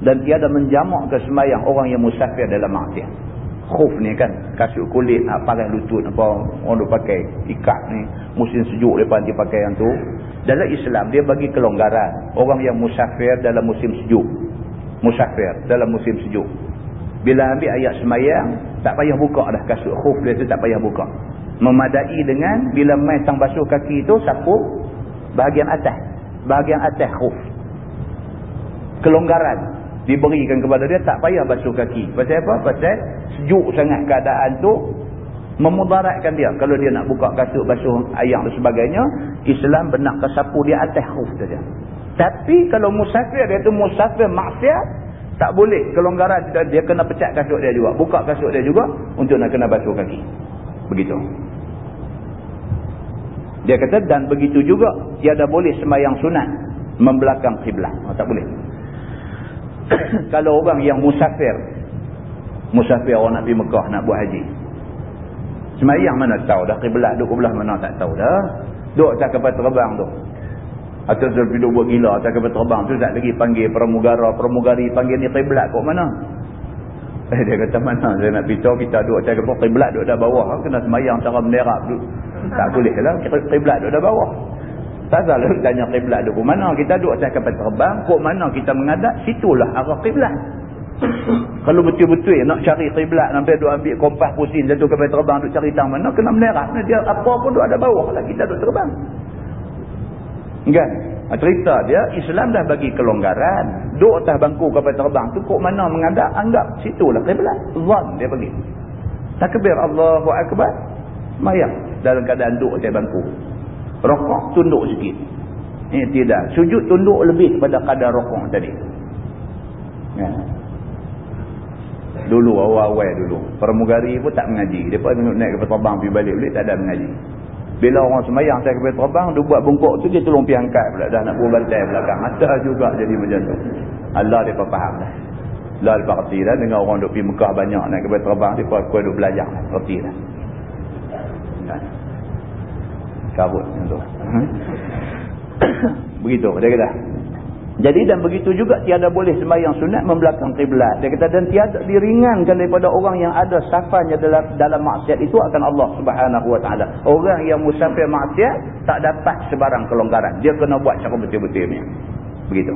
Dan tiada menjamak ke semayang orang yang musafir dalam maksiat khuf ni kan kasut kulit nak pakai lutut apa orang duk pakai ikat ni musim sejuk depan dia pakai yang tu. Dalam Islam dia bagi kelonggaran. Orang yang musafir dalam musim sejuk. Musafir dalam musim sejuk. Bila ambil ayat semayang tak payah buka dah kasut khuf dia tu tak payah buka. Memadai dengan bila main tang basuh kaki tu sapu bahagian atas. Bahagian atas khuf. Kelonggaran diberikan kepada dia tak payah basuh kaki. Pasal apa? pasal sejuk sangat keadaan tu memudaratkan dia. Kalau dia nak buka kasut basuh ayam dan sebagainya Islam benar kesapu dia atas khuf saja tapi kalau musafir dia tu musafir maksiat tak boleh. Kelonggaran dia, dia kena pecat kasut dia juga. Buka kasut dia juga untuk nak kena basuh kaki. Begitu. Dia kata dan begitu juga tiada boleh semayang sunat membelakang kiblat oh, tak boleh kalau orang yang musafir musafir orang nak pergi Mekah nak buat haji. Semayang mana tahu dah kiblat duduk belah mana tak tahu dah. Duduk tak kapal terbang tu. Atau dia duduk buat gila tak kapal terbang tu tak lagi panggil pramugara pramugari panggil ni kiblat kok mana? Eh dia kata mana saya nak beritahu kita duduk tak kapal kiblat duduk dah bawah. Kena semayang cara menerap duduk. Tak boleh lah kiblat duduk dah bawah tak salah tanya kiblat duduk mana. Kita duduk atas kapal terbang. Kok mana kita mengadap. Situlah arah kiblat. Kalau betul-betul nak cari kiblat. Sampai duduk ambil kompas pusing. Jatuh kapal terbang. Duduk cari tang mana. Kena menerak. Dia apa pun duduk ada bawah lah. Kita duduk terbang. Kan? Cerita dia. Islam dah bagi kelonggaran. Duduk atas bangku kapal terbang tu. Kok mana mengadap. Anggap situlah kiblat. Zan dia bagi. Takbir Allahu Akbar. Mayang. Dalam keadaan duduk atas bangku. Rokok tunduk sikit. Eh, tidak. Sujud tunduk lebih pada kadar rokok tadi. Ya. Dulu, awal-awal dulu. Permugari pun tak mengaji. Dia pun naik ke terbang pergi balik balik tak ada mengaji. Bila orang semayang saya ke terbang, dia buat bungkuk tu, dia tolong pergi angkat pula. Dah nak buat bantai belakang. Ada juga jadi macam tu. Allah dia pun faham dah. Allah dia pun kerti dah. Dengan orang duduk pergi Mekah banyak naik ke terbang, dia pun duduk belajar. Kerti dah kabut tu. Hmm? begitu dia kata. Jadi dan begitu juga tiada boleh sembahyang sunat membelakang kiblat. Dia kata dan tiada diringankan daripada orang yang ada safanya dalam dalam maksiat itu akan Allah Subhanahu Wa Taala. Orang yang musafir maksiat tak dapat sebarang kelonggaran. Dia kena buat cara betul-betulnya. Begitu.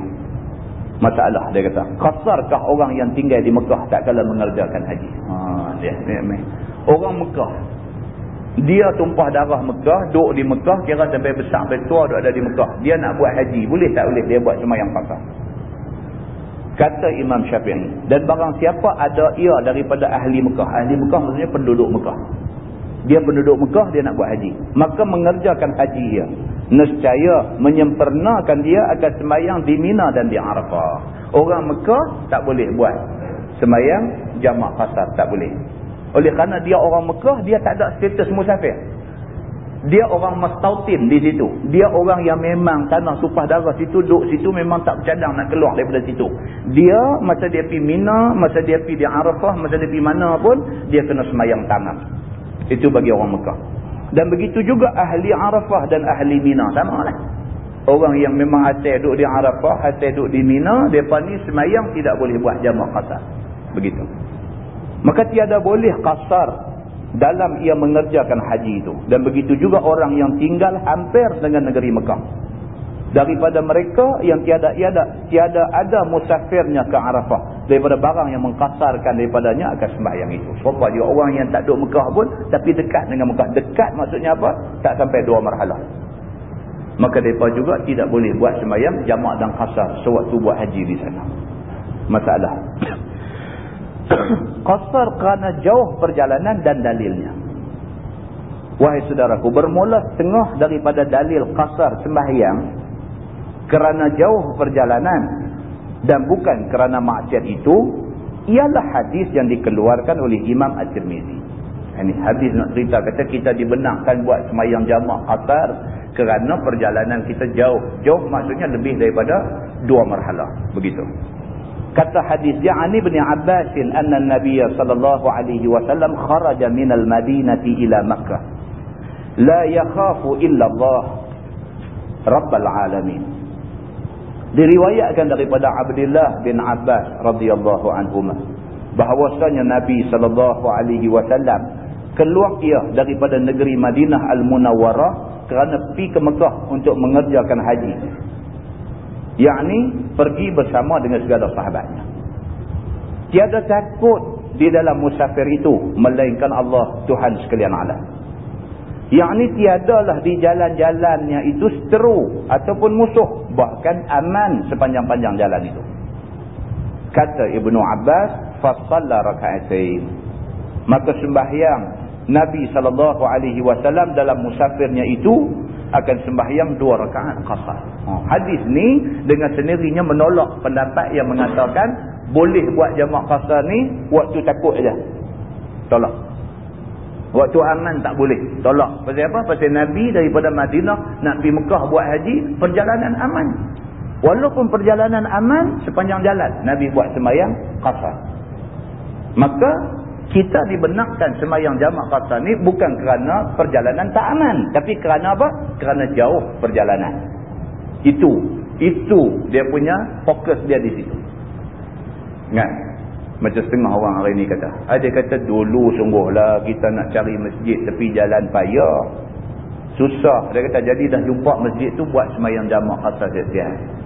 Masalah dia kata, kasarkah orang yang tinggal di Mekah tak kala mengerjakan haji? Ha dia, dia, dia. Orang Mekah dia tumpah darah Mekah, duduk di Mekah, kira sampai besar, sampai tua duduk ada di Mekah. Dia nak buat haji. Boleh tak boleh dia buat semayang pakar? Kata Imam Syafi'i. Dan barang siapa ada ia daripada ahli Mekah. Ahli Mekah maksudnya penduduk Mekah. Dia penduduk Mekah, dia nak buat haji. Maka mengerjakan haji dia. Nescaya menyempurnakan dia akan semayang di Mina dan di Arafah. Orang Mekah tak boleh buat. Semayang jamak kasar tak boleh. Oleh kerana dia orang Mekah, dia tak ada status musafir. Dia orang mastautin di situ. Dia orang yang memang tanah supah darah situ, duduk situ memang tak bercadang nak keluar daripada situ. Dia, masa dia pergi Mina, masa dia pergi di Arafah, masa dia pergi mana pun, dia kena semayang tanam. Itu bagi orang Mekah. Dan begitu juga ahli Arafah dan ahli Mina. Sama lah. Orang yang memang asal duduk di Arafah, asal duduk di Mina, mereka ni semayang tidak boleh buat jamak kasar. Begitu. Maka tiada boleh kasar dalam ia mengerjakan haji itu. Dan begitu juga orang yang tinggal hampir dengan negeri Mekah. Daripada mereka yang tiada tiada tiada ada musafirnya ke Arafah. Daripada barang yang mengkasarkan daripadanya akan sembahyang itu. Sebab dia orang yang tak duduk Mekah pun tapi dekat dengan Mekah. Dekat maksudnya apa? Tak sampai dua marhalah. Maka mereka juga tidak boleh buat sembahyang jamak dan kasar sewaktu buat haji di sana. Masalah. Qasar kerana jauh perjalanan dan dalilnya. Wahai saudaraku, bermula setengah daripada dalil qasar sembahyang kerana jauh perjalanan dan bukan kerana maksiat itu ialah hadis yang dikeluarkan oleh Imam At-Tirmizi. Ini hadis nak cerita kata kita dibenarkan buat semayang jamak asar kerana perjalanan kita jauh. Jauh maksudnya lebih daripada dua marhalah. Begitu. Kata hadis Ja'ani bin Abbas anna Nabi sallallahu alaihi wasallam kharaja min al-Madinati ila Makkah. La yakhafu illa Allah Rabbul alamin. Diriwayatkan daripada Abdullah bin Abbas radhiyallahu anhuma bahwasanya Nabi sallallahu alaihi wasallam keluar ia daripada negeri Madinah Al-Munawwarah kerana pergi ke Mekah untuk mengerjakan haji yakni pergi bersama dengan segala sahabatnya. Tiada takut di dalam musafir itu melainkan Allah Tuhan sekalian alam. Yakni tiadalah di jalan-jalannya itu seteru ataupun musuh bahkan aman sepanjang-panjang jalan itu. Kata Ibnu Abbas fasalla raka'atain maka sembahyang Nabi SAW dalam musafirnya itu akan sembahyang dua rakaat qasar. Ha, hadis ni dengan sendirinya menolak pendapat yang mengatakan boleh buat jamak qasar ni waktu takut aja. Tolak. Waktu aman tak boleh. Tolak. Pasal apa? Pasal Nabi daripada Madinah nak pergi Mekah buat haji, perjalanan aman. Walaupun perjalanan aman sepanjang jalan, Nabi buat sembahyang qasar. Maka kita dibenarkan semayang jamak qasar ni bukan kerana perjalanan tak aman. Tapi kerana apa? kerana jauh perjalanan. Itu. Itu dia punya fokus dia di situ. Ingat? Macam setengah orang hari ni kata. Ada kata dulu sungguhlah kita nak cari masjid tepi jalan payah susah. Dia kata jadi dah jumpa masjid tu buat semayang jamak qasar setiap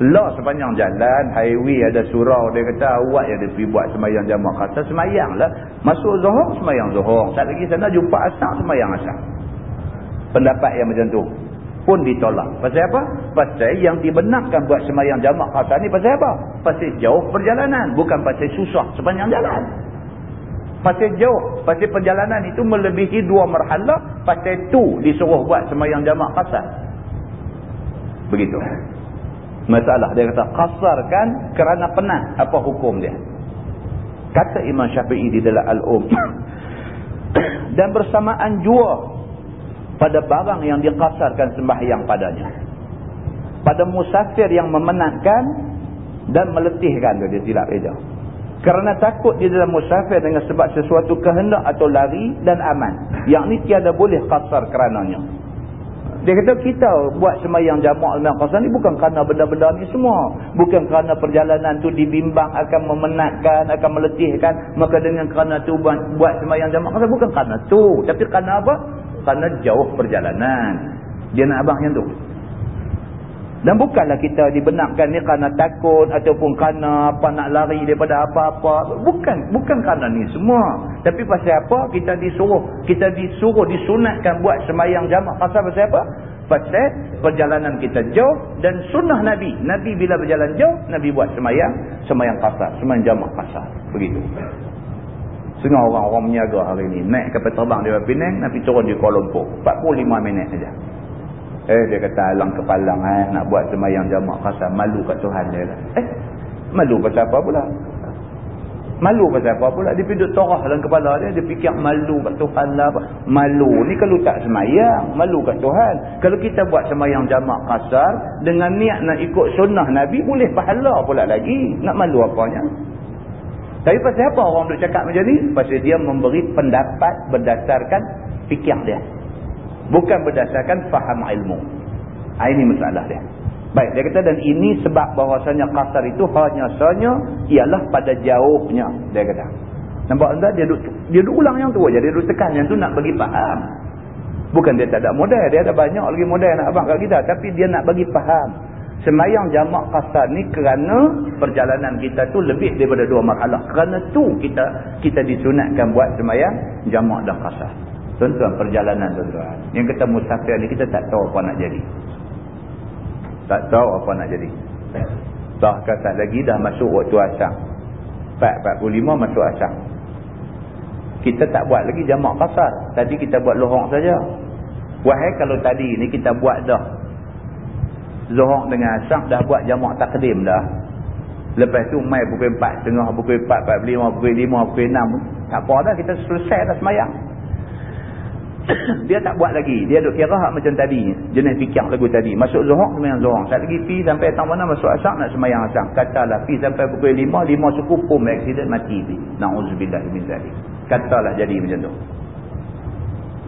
lah sepanjang jalan, highway ada surau, dia kata awak yang dia pergi buat semayang jamak kata, semayang lah. Masuk zuhur, semayang zuhur. Tak lagi sana jumpa asal, semayang asal. Pendapat yang macam tu pun ditolak. Pasal apa? Pasal yang dibenarkan buat semayang jamak kata ni pasal apa? Pasal jauh perjalanan. Bukan pasal susah sepanjang jalan. Pasal jauh. Pasal perjalanan itu melebihi dua merhala. Pasal tu disuruh buat semayang jamak kata. Begitu masalah. Dia kata kasarkan kerana penat. Apa hukum dia? Kata Imam Syafi'i di dalam Al-Um. Dan bersamaan jua pada barang yang dikasarkan sembahyang padanya. Pada musafir yang memenatkan dan meletihkan dia tidak eja kerana takut di dalam musafir dengan sebab sesuatu kehendak atau lari dan aman. Yang ni tiada boleh kasar kerananya dia kata kita buat semayang jamak dan qasar ni bukan kerana benda-benda ni semua. Bukan kerana perjalanan tu dibimbang akan memenatkan, akan meletihkan. Maka dengan kerana tu buat, buat semayang jamak qasar. Bukan kerana tu. Tapi kerana apa? Kerana jauh perjalanan. Dia nak abang yang tu. Dan bukanlah kita dibenarkan ni kerana takut ataupun kerana apa nak lari daripada apa-apa. Bukan bukan kerana ni semua. Tapi pasal apa kita disuruh kita disuruh disunatkan buat semayang jamak. Pasal pasal apa? Pasal perjalanan kita jauh dan sunnah Nabi. Nabi bila berjalan jauh, Nabi buat semayang, semayang kasar, semayang jamak kasar. Begitu. Setengah orang-orang menyaga hari ni. Naik kapal terbang di Penang, Nabi turun di Kuala Lumpur. 45 minit saja. Eh dia kata alang kepalang eh nak buat semayang jamak kasar malu kat Tuhan dia lah. Eh malu pasal apa pula? Malu pasal apa pula? Dia pergi torah dalam kepala dia. Dia fikir malu kat Tuhan lah. Malu ni kalau tak semayang. Malu kat Tuhan. Kalau kita buat semayang jamak kasar. Dengan niat nak ikut sunnah Nabi. Boleh pahala pula lagi. Nak malu apanya? Tapi pasal apa orang duk cakap macam ni? Pasal dia memberi pendapat berdasarkan fikir dia. Bukan berdasarkan faham ilmu. Ha, ini masalah dia. Baik, dia kata dan ini sebab bahawasanya kasar itu hanya sahaja ialah pada jauhnya. Dia kata. Nampak tak? Dia duk, dia duk ulang yang tu aja. Dia duk tekan yang tu nak bagi faham. Bukan dia tak ada modal. Dia ada banyak lagi modal nak abang kat kita. Tapi dia nak bagi faham. Semayang jamak kasar ni kerana perjalanan kita tu lebih daripada dua marhalah. Kerana tu kita kita disunatkan buat semayang jamak dan kasar. Tuan-tuan perjalanan tuan-tuan. Yang kita musafir ni kita tak tahu apa nak jadi. Tak tahu apa nak jadi. Tak lagi dah masuk waktu asam. 4.45 masuk asam. Kita tak buat lagi jamak kasar. Tadi kita buat lohong saja. Wahai kalau tadi ni kita buat dah. Zuhur dengan asar dah buat jamak takdim dah. Lepas tu mai pukul 4, tengah pukul 4, 45, pukul 5, pukul 6. Tak apa dah kita selesai dah semayang. dia tak buat lagi. Dia duk kira hak macam tadi. Jenis fikir lagu tadi. Masuk zuhur, semayang zuhur. Saat lagi pi sampai tak mana masuk asar nak semayang asar. Katalah pi sampai pukul 5, 5 cukup pun accident mati pi. Na'udzubillah min zalik. Katalah jadi macam tu.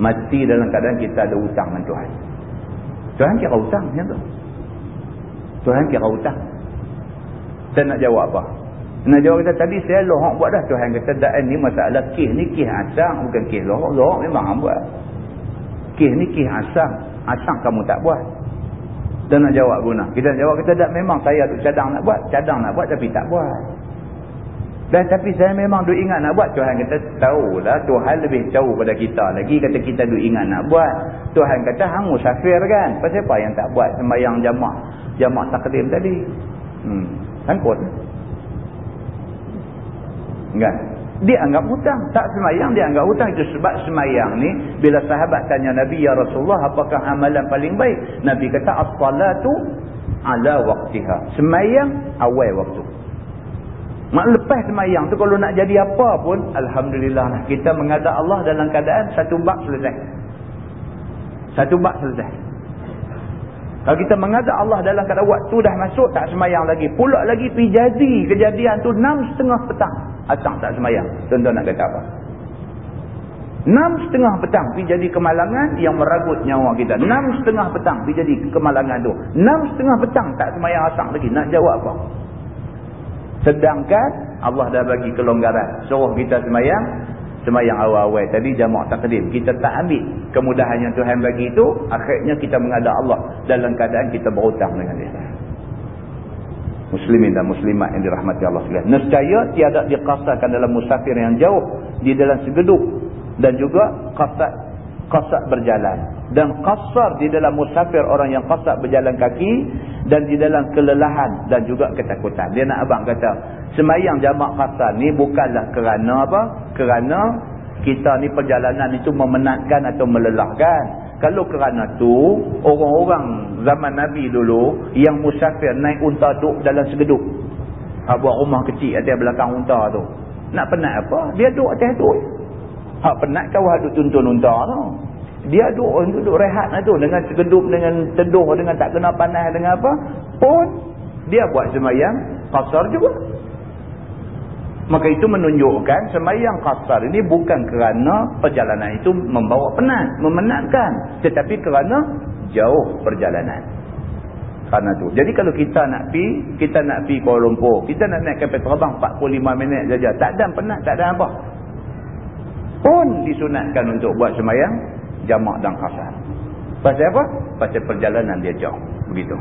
Mati dalam keadaan kita ada hutang dengan Tuhan. Tuhan kira hutang macam tu. Tuhan kira hutang. Kita nak jawab apa? Nak jawab kita tadi saya lohok buat dah. Tuhan kata dah ni masalah kih ni kih asang bukan kih lohok. Lohok memang buat. Kih ni kih asang. Asang kamu tak buat. Dan nak jawab guna. Kita jawab kita tak memang saya tu cadang nak buat. Cadang nak buat tapi tak buat. Dan tapi saya memang duk ingat nak buat. Tuhan kata tahulah. Tuhan lebih tahu pada kita lagi. Kata kita duk ingat nak buat. Tuhan kata hang musafir kan. Pasal apa yang tak buat sembahyang jamak. Jamak takdim tadi. Hmm. Sangkut. Enggak. Dia anggap hutang. Tak semayang dia anggap hutang. Itu sebab semayang ni. Bila sahabat tanya Nabi, Ya Rasulullah, apakah amalan paling baik? Nabi kata, As-salatu ala waktiha. Semayang awal waktu. Mak lepas semayang tu kalau nak jadi apa pun, Alhamdulillah lah. Kita mengadap Allah dalam keadaan satu bak selesai. Satu bak selesai. Kalau kita mengadap Allah dalam keadaan waktu dah masuk, tak semayang lagi. Pulak lagi pergi jadi kejadian tu enam setengah petang. Asang tak semayang. Tuan-tuan nak kata apa? Enam setengah petang pergi jadi kemalangan yang meragut nyawa kita. Enam setengah petang pergi jadi kemalangan tu. Enam setengah petang tak semayang asang lagi. Nak jawab apa? Sedangkan Allah dah bagi kelonggaran. Suruh kita semayang. Semayang awal-awal tadi jamak takdim. Kita tak ambil kemudahan yang Tuhan bagi itu. Akhirnya kita mengadap Allah dalam keadaan kita berhutang dengan dia muslimin dan muslimat yang dirahmati Allah sekalian. Nescaya tiada dikasarkan dalam musafir yang jauh di dalam segeduk dan juga kasar kasar berjalan dan kasar di dalam musafir orang yang kasar berjalan kaki dan di dalam kelelahan dan juga ketakutan. Dia nak abang kata, semayang jamak kasar ni bukanlah kerana apa? Kerana kita ni perjalanan itu memenatkan atau melelahkan. Kalau kerana tu orang-orang zaman Nabi dulu yang musafir naik unta duduk dalam segeduk. Ha, buat rumah kecil atas belakang unta tu. Nak penat apa? Dia duduk atas tu. Hak penat kau duduk tuntun unta tu. Dia duduk, duduk rehat lah tu. Dengan segeduk, dengan teduh, dengan tak kena panas, dengan apa. Pun dia buat semayang kasar juga. Maka itu menunjukkan semayang kasar ini bukan kerana perjalanan itu membawa penat, memenatkan. Tetapi kerana jauh perjalanan. Kerana itu. Jadi kalau kita nak pi, kita nak pi Kuala Lumpur. Kita nak naik kapal terbang 45 minit saja. Tak ada penat, tak ada apa. Pun disunatkan untuk buat semayang jamak dan kasar. Pasal apa? Pasal perjalanan dia jauh. Begitu.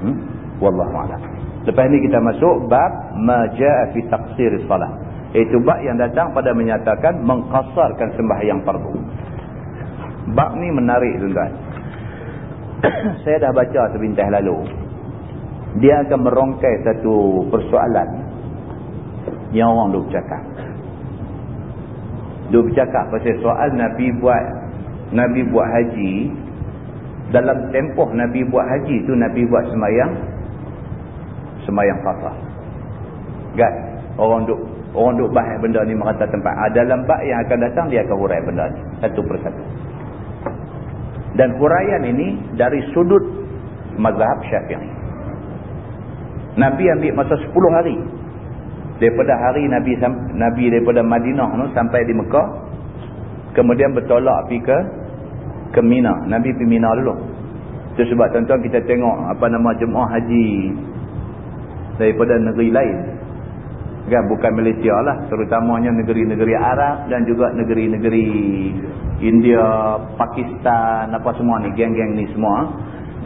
Hmm? Wallahu'alam. Lepas ni kita masuk bab maja'a fi taqsir salat. Itu bab yang datang pada menyatakan mengkasarkan sembahyang fardu. Bab ni menarik tuan-tuan. Saya dah baca sebintas lalu. Dia akan merongkai satu persoalan yang orang duk bercakap. Duk bercakap pasal soal Nabi buat Nabi buat haji dalam tempoh Nabi buat haji tu Nabi buat sembahyang semayang fasah. Kan? Orang duk orang duk bahas benda ni merata tempat. Ah, dalam yang akan datang dia akan hurai benda ni. Satu persatu. Dan huraian ini dari sudut mazhab syafi'i. Nabi ambil masa 10 hari. Daripada hari Nabi Nabi daripada Madinah tu sampai di Mekah. Kemudian bertolak pergi ke ke Mina. Nabi pergi Mina dulu. Itu sebab tuan-tuan kita tengok apa nama jemaah haji daripada negeri lain. Kan bukan Malaysia lah terutamanya negeri-negeri Arab dan juga negeri-negeri India Pakistan apa semua ni geng-geng ni semua.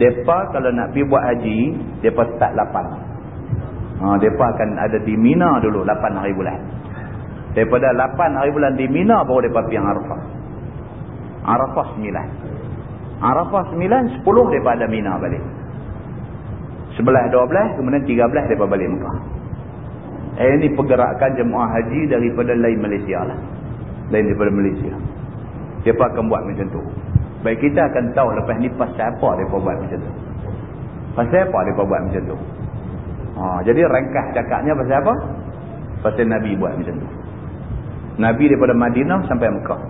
Mereka kalau nak pergi buat haji mereka start 8 ha, mereka akan ada di Mina dulu 8 hari bulan. Daripada 8 hari bulan di Mina baru mereka pergi Arafah. Arafah 9 Arafah 9 10 mereka ada Mina balik Sebelah dua belas, kemudian tiga belas mereka balik Mekah. Eh, ini pergerakan jemaah haji daripada lain Malaysia lah. Lain daripada Malaysia. Mereka akan buat macam tu. Baik kita akan tahu lepas ni pasal apa mereka buat macam tu. Pasal apa mereka buat macam tu? Ha, jadi rangkah cakapnya pasal apa? Pasal Nabi buat macam tu. Nabi daripada Madinah sampai Mekah.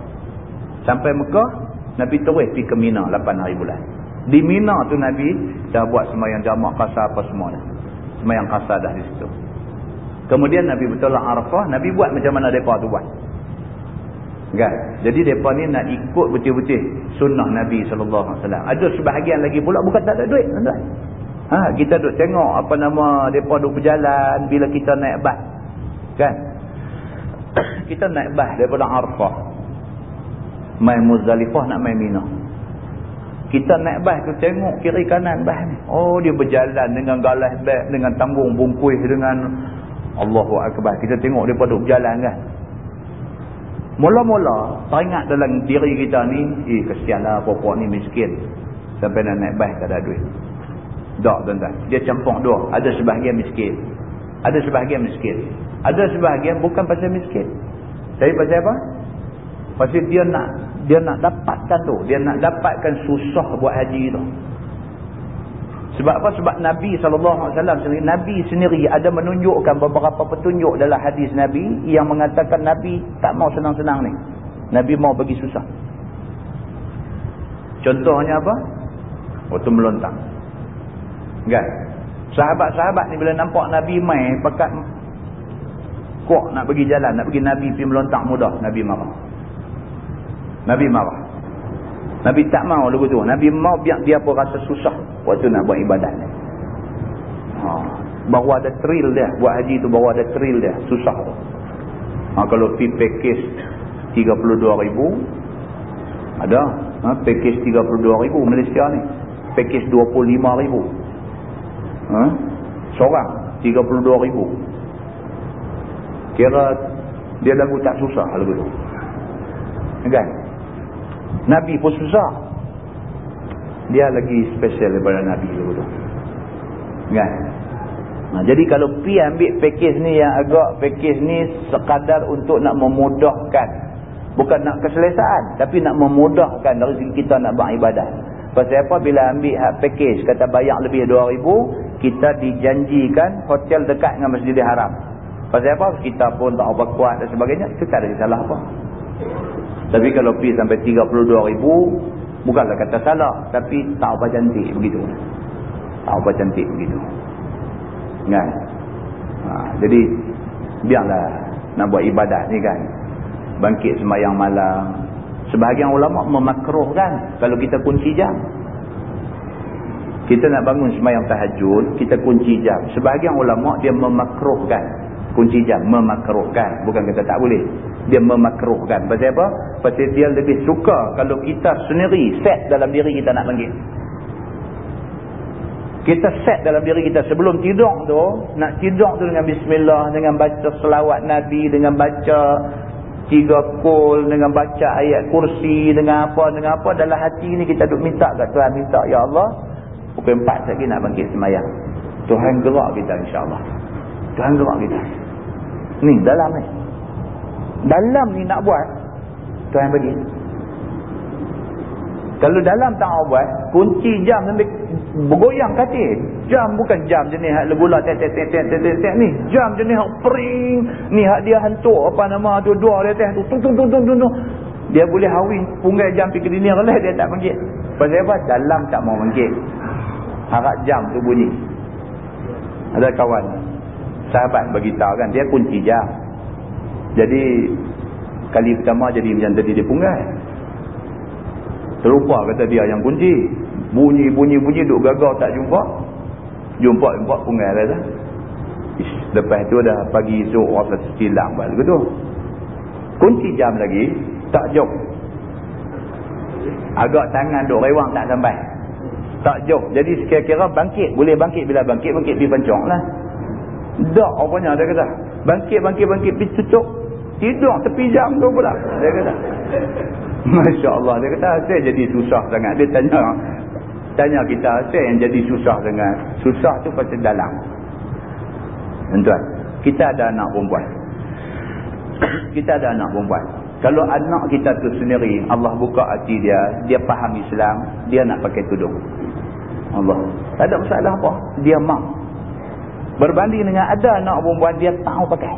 Sampai Mekah, Nabi terus pergi ke Mina 8 hari bulan. Di Mina tu Nabi dah buat semayang jamak kasar apa semua dah. Semayang kasar dah di situ. Kemudian Nabi betul Arafah, Nabi buat macam mana mereka tu buat. Kan? Jadi mereka ni nak ikut betul-betul sunnah Nabi SAW. Ada sebahagian lagi pula bukan tak ada duit. Ha, kita duk tengok apa nama mereka duk berjalan bila kita naik bas. Kan? kita naik bas daripada Arafah. Main Muzdalifah nak main Minah kita naik bas tu tengok kiri kanan bas ni. Oh dia berjalan dengan galas bas dengan tanggung bungkuih dengan Allahu Akbar. Kita tengok dia pada berjalan kan. Mula-mula teringat dalam diri kita ni eh kesianlah pokok ni miskin. Sampai nak naik bas tak ada duit. Tak tuan-tuan. Dia campur dua. Ada sebahagian miskin ada sebahagian miskin. Ada sebahagian bukan pasal miskin. Tapi pasal apa? Pasal dia nak dia nak dapatkan tu. Dia nak dapatkan susah buat haji tu. Sebab apa? Sebab Nabi SAW sendiri Nabi sendiri ada menunjukkan beberapa petunjuk dalam hadis Nabi yang mengatakan Nabi tak mau senang-senang ni. Nabi mau bagi susah. Contohnya apa? Waktu melontang kan? Sahabat-sahabat ni bila nampak Nabi mai pakat kuat nak pergi jalan nak pergi Nabi pergi melontang mudah Nabi marah Nabi marah. Nabi tak mau lagu tu. Nabi mau biar dia pun rasa susah waktu nak buat ibadat ni. Ha. Bahawa ada thrill dia. Buat haji tu bahawa ada thrill dia. Susah tu. Ha, kalau fee package RM32,000 ada. Ha, package RM32,000 Malaysia ni. Package RM25,000. Ha? Seorang RM32,000. Kira dia lagu tak susah lagu tu. Kan? Nabi pun susah. Dia lagi special daripada Nabi dulu. Kan? Nah, jadi kalau pi ambil package ni yang agak package ni sekadar untuk nak memudahkan. Bukan nak keselesaan. Tapi nak memudahkan dari segi kita nak beribadah. Pasal apa bila ambil package kata bayar lebih RM2,000. Kita dijanjikan hotel dekat dengan Masjidil Haram. Pasal apa? Kita pun tak apa kuat dan sebagainya. Itu tak ada salah apa. Tapi kalau pergi sampai 32 ribu, bukanlah kata salah. Tapi tak apa cantik begitu. Tak apa cantik begitu. Kan? Ha, jadi, biarlah nak buat ibadat ni kan. Bangkit semayang malam. Sebahagian ulama memakruhkan kalau kita kunci jam. Kita nak bangun semayang tahajud, kita kunci jam. Sebahagian ulama dia memakruhkan kunci jam memakruhkan. Bukan kata tak boleh. Dia memakruhkan. Pasal apa? Pasal dia lebih suka kalau kita sendiri set dalam diri kita nak bangkit kita set dalam diri kita sebelum tidur tu nak tidur tu dengan bismillah dengan baca selawat nabi dengan baca tiga kul dengan baca ayat kursi dengan apa dengan apa dalam hati ni kita duk minta kat Tuhan minta ya Allah pukul 4 lagi nak bangkit semayang. Tuhan gerak kita insyaAllah. Tuhan gerak kita Ni dalam ni. Dalam ni nak buat. Tuhan bagi. Kalau dalam tak buat, kunci jam sampai bergoyang katil. Jam bukan jam jenis hak legula tet tet tet tet tet tet ni. Jam jenis hak pering. Ni hak dia hantuk apa nama tu dua dia teh tu tung tung tung tung tung. Dia boleh hawin punggai jam pergi dunia lah dia tak bangkit. Pasal apa? Dalam tak mau bangkit. Harap jam tu bunyi. Ada kawan sahabat beritahu kan dia kunci jam jadi kali pertama jadi macam tadi dia punggai terlupa kata dia yang kunci. Bunyi bunyi bunyi duk gagal tak jumpa. Jumpa jumpa punggai lah dah lepas tu dah pagi esok rasa silang balik tu. Kunci jam lagi tak jauh agak tangan duk rewang tak sampai. Tak jauh jadi sekira-kira bangkit boleh bangkit bila bangkit bangkit pergi pencong lah tak apanya dia kata. Bangkit, bangkit, bangkit. Pergi cucuk. Tidur tepi jam tu pula. Dia kata. Masya Allah. Dia kata, saya jadi susah sangat. Dia tanya. Tanya kita, saya yang jadi susah sangat. Susah tu pasal dalam. Tuan. Kita ada anak perempuan. kita ada anak perempuan. Kalau anak kita tu sendiri, Allah buka hati dia, dia faham Islam, dia nak pakai tudung. Allah. Tak ada masalah apa. Dia mak. Berbanding dengan ada anak perempuan dia tak mau pakai.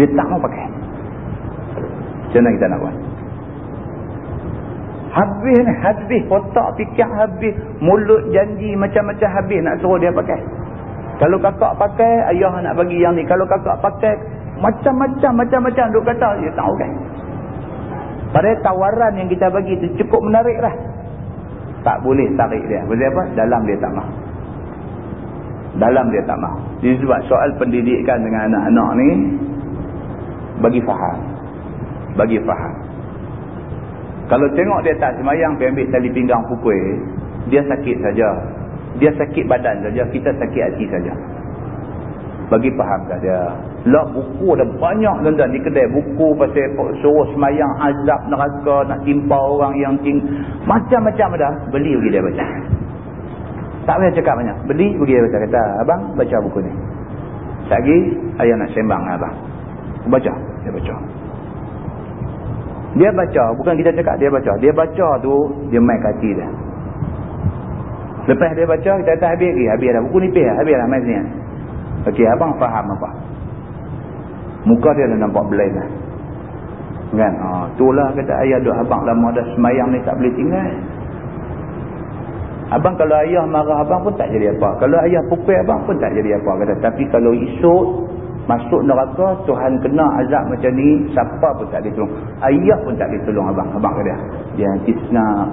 Dia tak mau pakai. Macam mana kita nak buat? Habis ni, habis. Otak fikir habis. Mulut janji macam-macam habis nak suruh dia pakai. Kalau kakak pakai, ayah nak bagi yang ni. Kalau kakak pakai, macam-macam, macam-macam duk kata, dia tahu kan. Padahal tawaran yang kita bagi tu cukup menarik lah. Tak boleh tarik dia. Sebab apa? Dalam dia tak mahu. Dalam dia tak mahu. Jadi sebab soal pendidikan dengan anak-anak ni, bagi faham. Bagi faham. Kalau tengok dia tak semayang, pergi ambil tali pinggang pukul, dia sakit saja. Dia sakit badan saja, kita sakit hati saja. Bagi faham kat dia. Lah buku dah banyak tuan-tuan di kedai. Buku pasal suruh semayang azab neraka, nak timpa orang yang ting macam-macam ada. Beli bagi dia baca. Tak payah cakap banyak. Beli dia baca. Kata, abang baca buku ni. Lagi, ayah nak sembang abang. Baca. Dia baca. Dia baca. Bukan kita cakap, dia baca. Dia baca tu, dia main kaki dia. Lepas dia baca, kita kata habis lagi. Habis dah. Buku nipis lah. Habis lah main sini. Okey, abang faham apa? Muka dia dah nampak belain lah. Kan? Ha, itulah kata ayah duk abang lama dah semayang ni tak boleh tinggal. Abang kalau ayah marah abang pun tak jadi apa. Kalau ayah pukul abang pun tak jadi apa. Kata. Tapi kalau esok masuk neraka, Tuhan kena azab macam ni, siapa pun tak boleh tolong. Ayah pun tak boleh tolong abang. Abang kata. Dia nanti senang.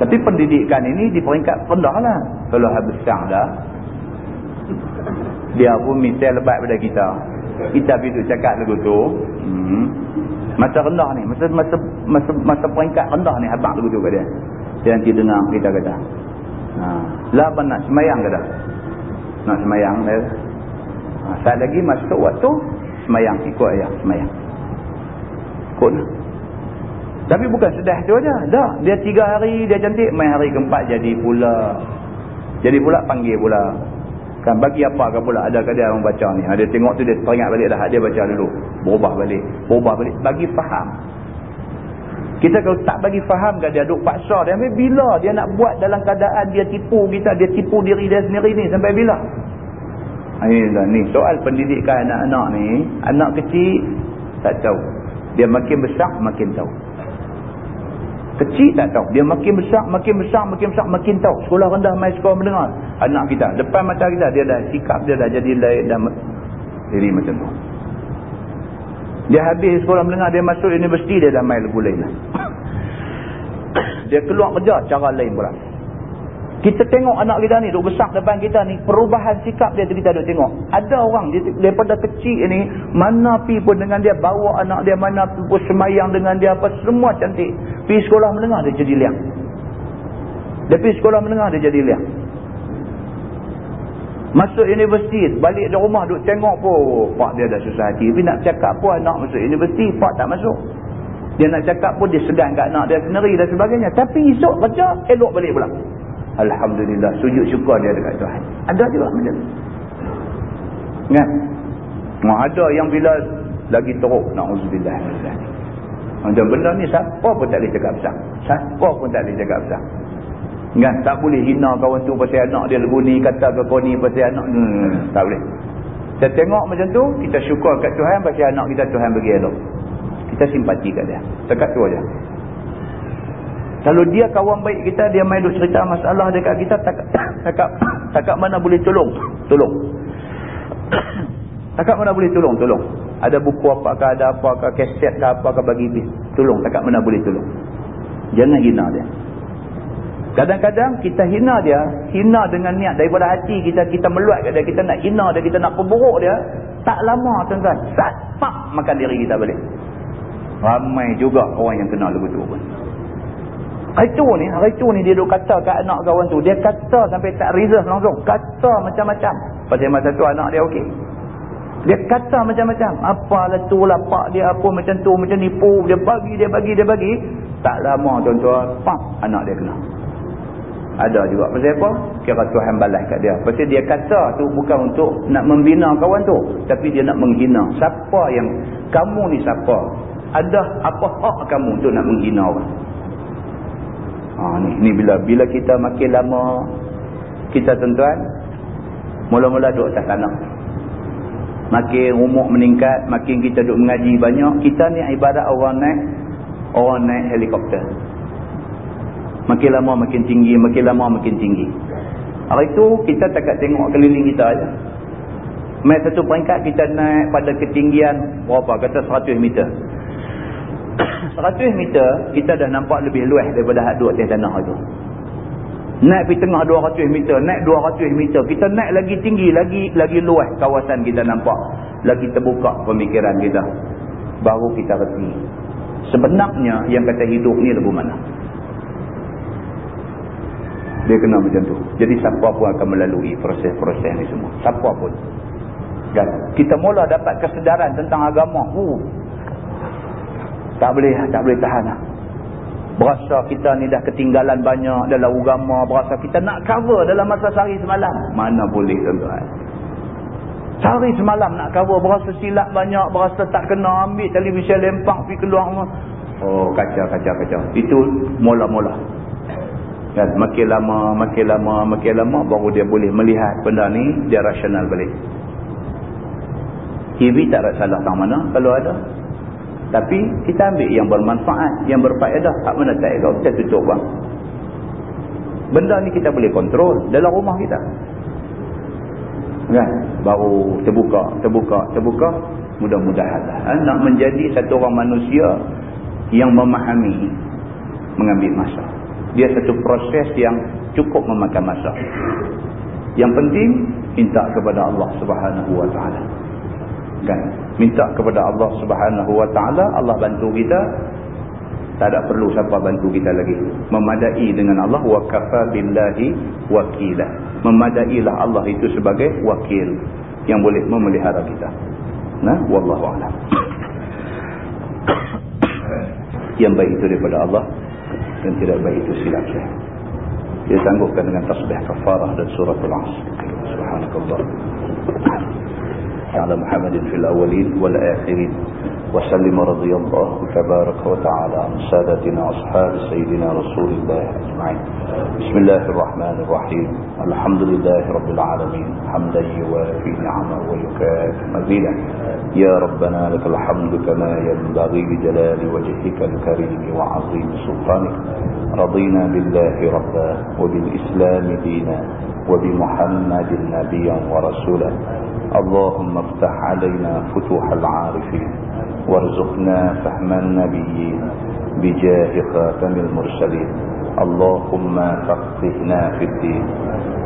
Tapi pendidikan ini di peringkat rendah lah. Kalau habis sang dah. Dia pun misal lebat pada kita. Kita pergi cakap lagu tu. Hmm. Masa rendah ni. Masa, masa, masa, masa peringkat rendah ni abang lagu tu kat dia. Dia nanti dengar kita kata. Ha. Apa nak semayang kata. Nak semayang. Dia. Ha. Saat lagi masuk waktu. Semayang. Ikut ayah. Semayang. Ikut lah. Tapi bukan sedah tu aja. Dah. Dia tiga hari dia cantik. Main hari keempat jadi pula. Jadi pula panggil pula. Kan bagi apa ke pula ada dia orang baca ni. Dia tengok tu dia teringat balik dah. Dia baca dulu. Berubah balik. Berubah balik. Bagi faham. Kita kalau tak bagi faham ke dia duk paksa dia. Sampai bila dia nak buat dalam keadaan dia tipu kita. Dia tipu diri dia sendiri ni. Sampai bila? Ini ni. Soal pendidikan anak-anak ni. Anak kecil tak tahu. Dia makin besar makin tahu. Kecil tak tahu. Dia makin besar, makin besar, makin besar, makin tahu. Sekolah rendah, main sekolah mendengar. Anak kita. Depan mata kita, dia dah sikap, dia dah jadi lain. Dah jadi macam tu. Dia habis sekolah mendengar, dia masuk universiti, dia dah main lagu lain. Dia keluar kerja, cara lain pula. Kita tengok anak kita ni duk besar depan kita ni perubahan sikap dia tu kita duk tengok. Ada orang dia, daripada kecil ni mana pi pun dengan dia bawa anak dia mana pi pun semayang dengan dia apa semua cantik. Pi sekolah menengah dia jadi liang. Dia pi sekolah menengah dia jadi liang. Masuk universiti balik dari rumah duk tengok pun pak dia dah susah hati. Tapi nak cakap pun anak masuk universiti pak tak masuk. Dia nak cakap pun dia segan kat anak dia sendiri dan sebagainya. Tapi esok kerja elok balik pula. Alhamdulillah sujud syukur dia dekat Tuhan. Ada juga macam tu. Kan? Nah, ada yang bila lagi teruk na'udzubillah. Macam benda ni siapa pun tak boleh cakap besar. Siapa pun tak boleh cakap besar. Kan? Tak boleh hina kawan tu pasal anak dia lagu ni, kata ke kau ni pasal anak. Hmm, tak boleh. Kita tengok macam tu, kita syukur kat Tuhan pasal anak kita Tuhan bagi elok. Kita simpati kat dia. Dekat tu aja. Kalau dia kawan baik kita, dia main duk cerita masalah dekat kita, tak tak tak mana boleh tolong? Tolong. tak mana boleh tolong? Tolong. Ada buku apakah, ada apakah, keset ke apakah bagi. Tolong. Tak mana boleh tolong. Jangan hina dia. Kadang-kadang kita hina dia, hina dengan niat daripada hati kita, kita meluat dia, kita nak hina dia, kita nak pemburuk dia. Tak lama tuan-tuan. Sat, pak, makan diri kita balik. Ramai juga orang yang kenal lagu tu pun. Hari tu ni, hari tu ni dia duk kata kat anak kawan tu. Dia kata sampai tak reserve langsung. Kata macam-macam. Pasal masa tu anak dia okey. Dia kata macam-macam. Apalah tu lah pak dia apa macam tu, macam nipu. Dia bagi, dia bagi, dia bagi. Tak lama tuan-tuan, pak anak dia kena. Ada juga. Pasal apa? Kira Tuhan balas kat dia. Pasal dia kata tu bukan untuk nak membina kawan tu. Tapi dia nak menghina. Siapa yang, kamu ni siapa? Ada apa hak kamu tu nak menghina orang? Ha, ni, ni bila bila kita makin lama kita tuan-tuan mula-mula duduk atas tanah. Makin umur meningkat, makin kita duduk mengaji banyak, kita ni ibarat orang naik orang naik helikopter. Makin lama makin tinggi, makin lama makin tinggi. Hari itu kita takkan tengok keliling kita aja. Mai satu peringkat kita naik pada ketinggian berapa? Kata 100 meter. 100 meter kita dah nampak lebih luas daripada hak duduk atas tanah itu naik pergi tengah 200 meter naik 200 meter kita naik lagi tinggi lagi lagi luas kawasan kita nampak lagi terbuka pemikiran kita baru kita reti sebenarnya yang kata hidup ni lagu mana dia kena macam tu jadi siapa pun akan melalui proses-proses ni semua siapa pun kan kita mula dapat kesedaran tentang agama uh, tak boleh, tak boleh tahan lah. Berasa kita ni dah ketinggalan banyak dalam agama. Berasa kita nak cover dalam masa sehari semalam. Mana boleh tuan-tuan. Sehari semalam nak cover. Berasa silap banyak. Berasa tak kena ambil televisyen lempang pergi keluar. Oh kacau, kacau, kacau. Itu mula-mula. Dan makin lama, makin lama, makin lama. Baru dia boleh melihat benda ni. Dia rasional balik. TV tak ada salah tang mana kalau ada. Tapi kita ambil yang bermanfaat, yang berfaedah. Tak mana tak elok, kita tutup bang. Benda ni kita boleh kontrol dalam rumah kita. Kan? Baru terbuka, terbuka, terbuka. Mudah-mudahan lah. Ha? Nak menjadi satu orang manusia yang memahami mengambil masa. Dia satu proses yang cukup memakan masa. Yang penting, minta kepada Allah subhanahu wa ta'ala. Kan? Minta kepada Allah Subhanahu wa taala Allah bantu kita. Tak ada perlu siapa bantu kita lagi. Memadai dengan Allah wa kafa billahi wakila. Memadailah Allah itu sebagai wakil yang boleh memelihara kita. Nah wallahu a'lam. Yang baik itu daripada Allah dan tidak baik itu silap saya dia tanggungkan dengan tasbih kafarah dan surah al-asr subhanakallah على محمد في الأولين والآخرين وسلم رضي الله تبارك وتعالى عن سادتنا أصحاب سيدنا رسول الله أجمعين. بسم الله الرحمن الرحيم. الحمد لله رب العالمين. حمدا يوافي نعمه ويكافئ مزيدا. يا ربنا لك الحمد كما ينبغي لجلال وجهك الكريم وعظيم سلطانك. رضينا بالله ربا وبالإسلام دينا وبمحمد نبيا ورسولا. اللهم افتح علينا فتوح العارفين. وارزقنا فهم النبيين بجاه خاتم المرسلين. اللهم فقهنا في الدين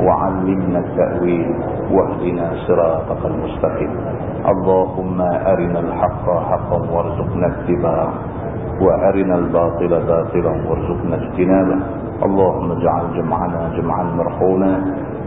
وعلمنا التأويل واهدنا صراطك المستقيم. اللهم أرنا الحق حقا وارزقنا اتباعه وأرنا الباطل باطلا وارزقنا اجتنابه. اللهم اجعل جمعنا جمعا مرحونا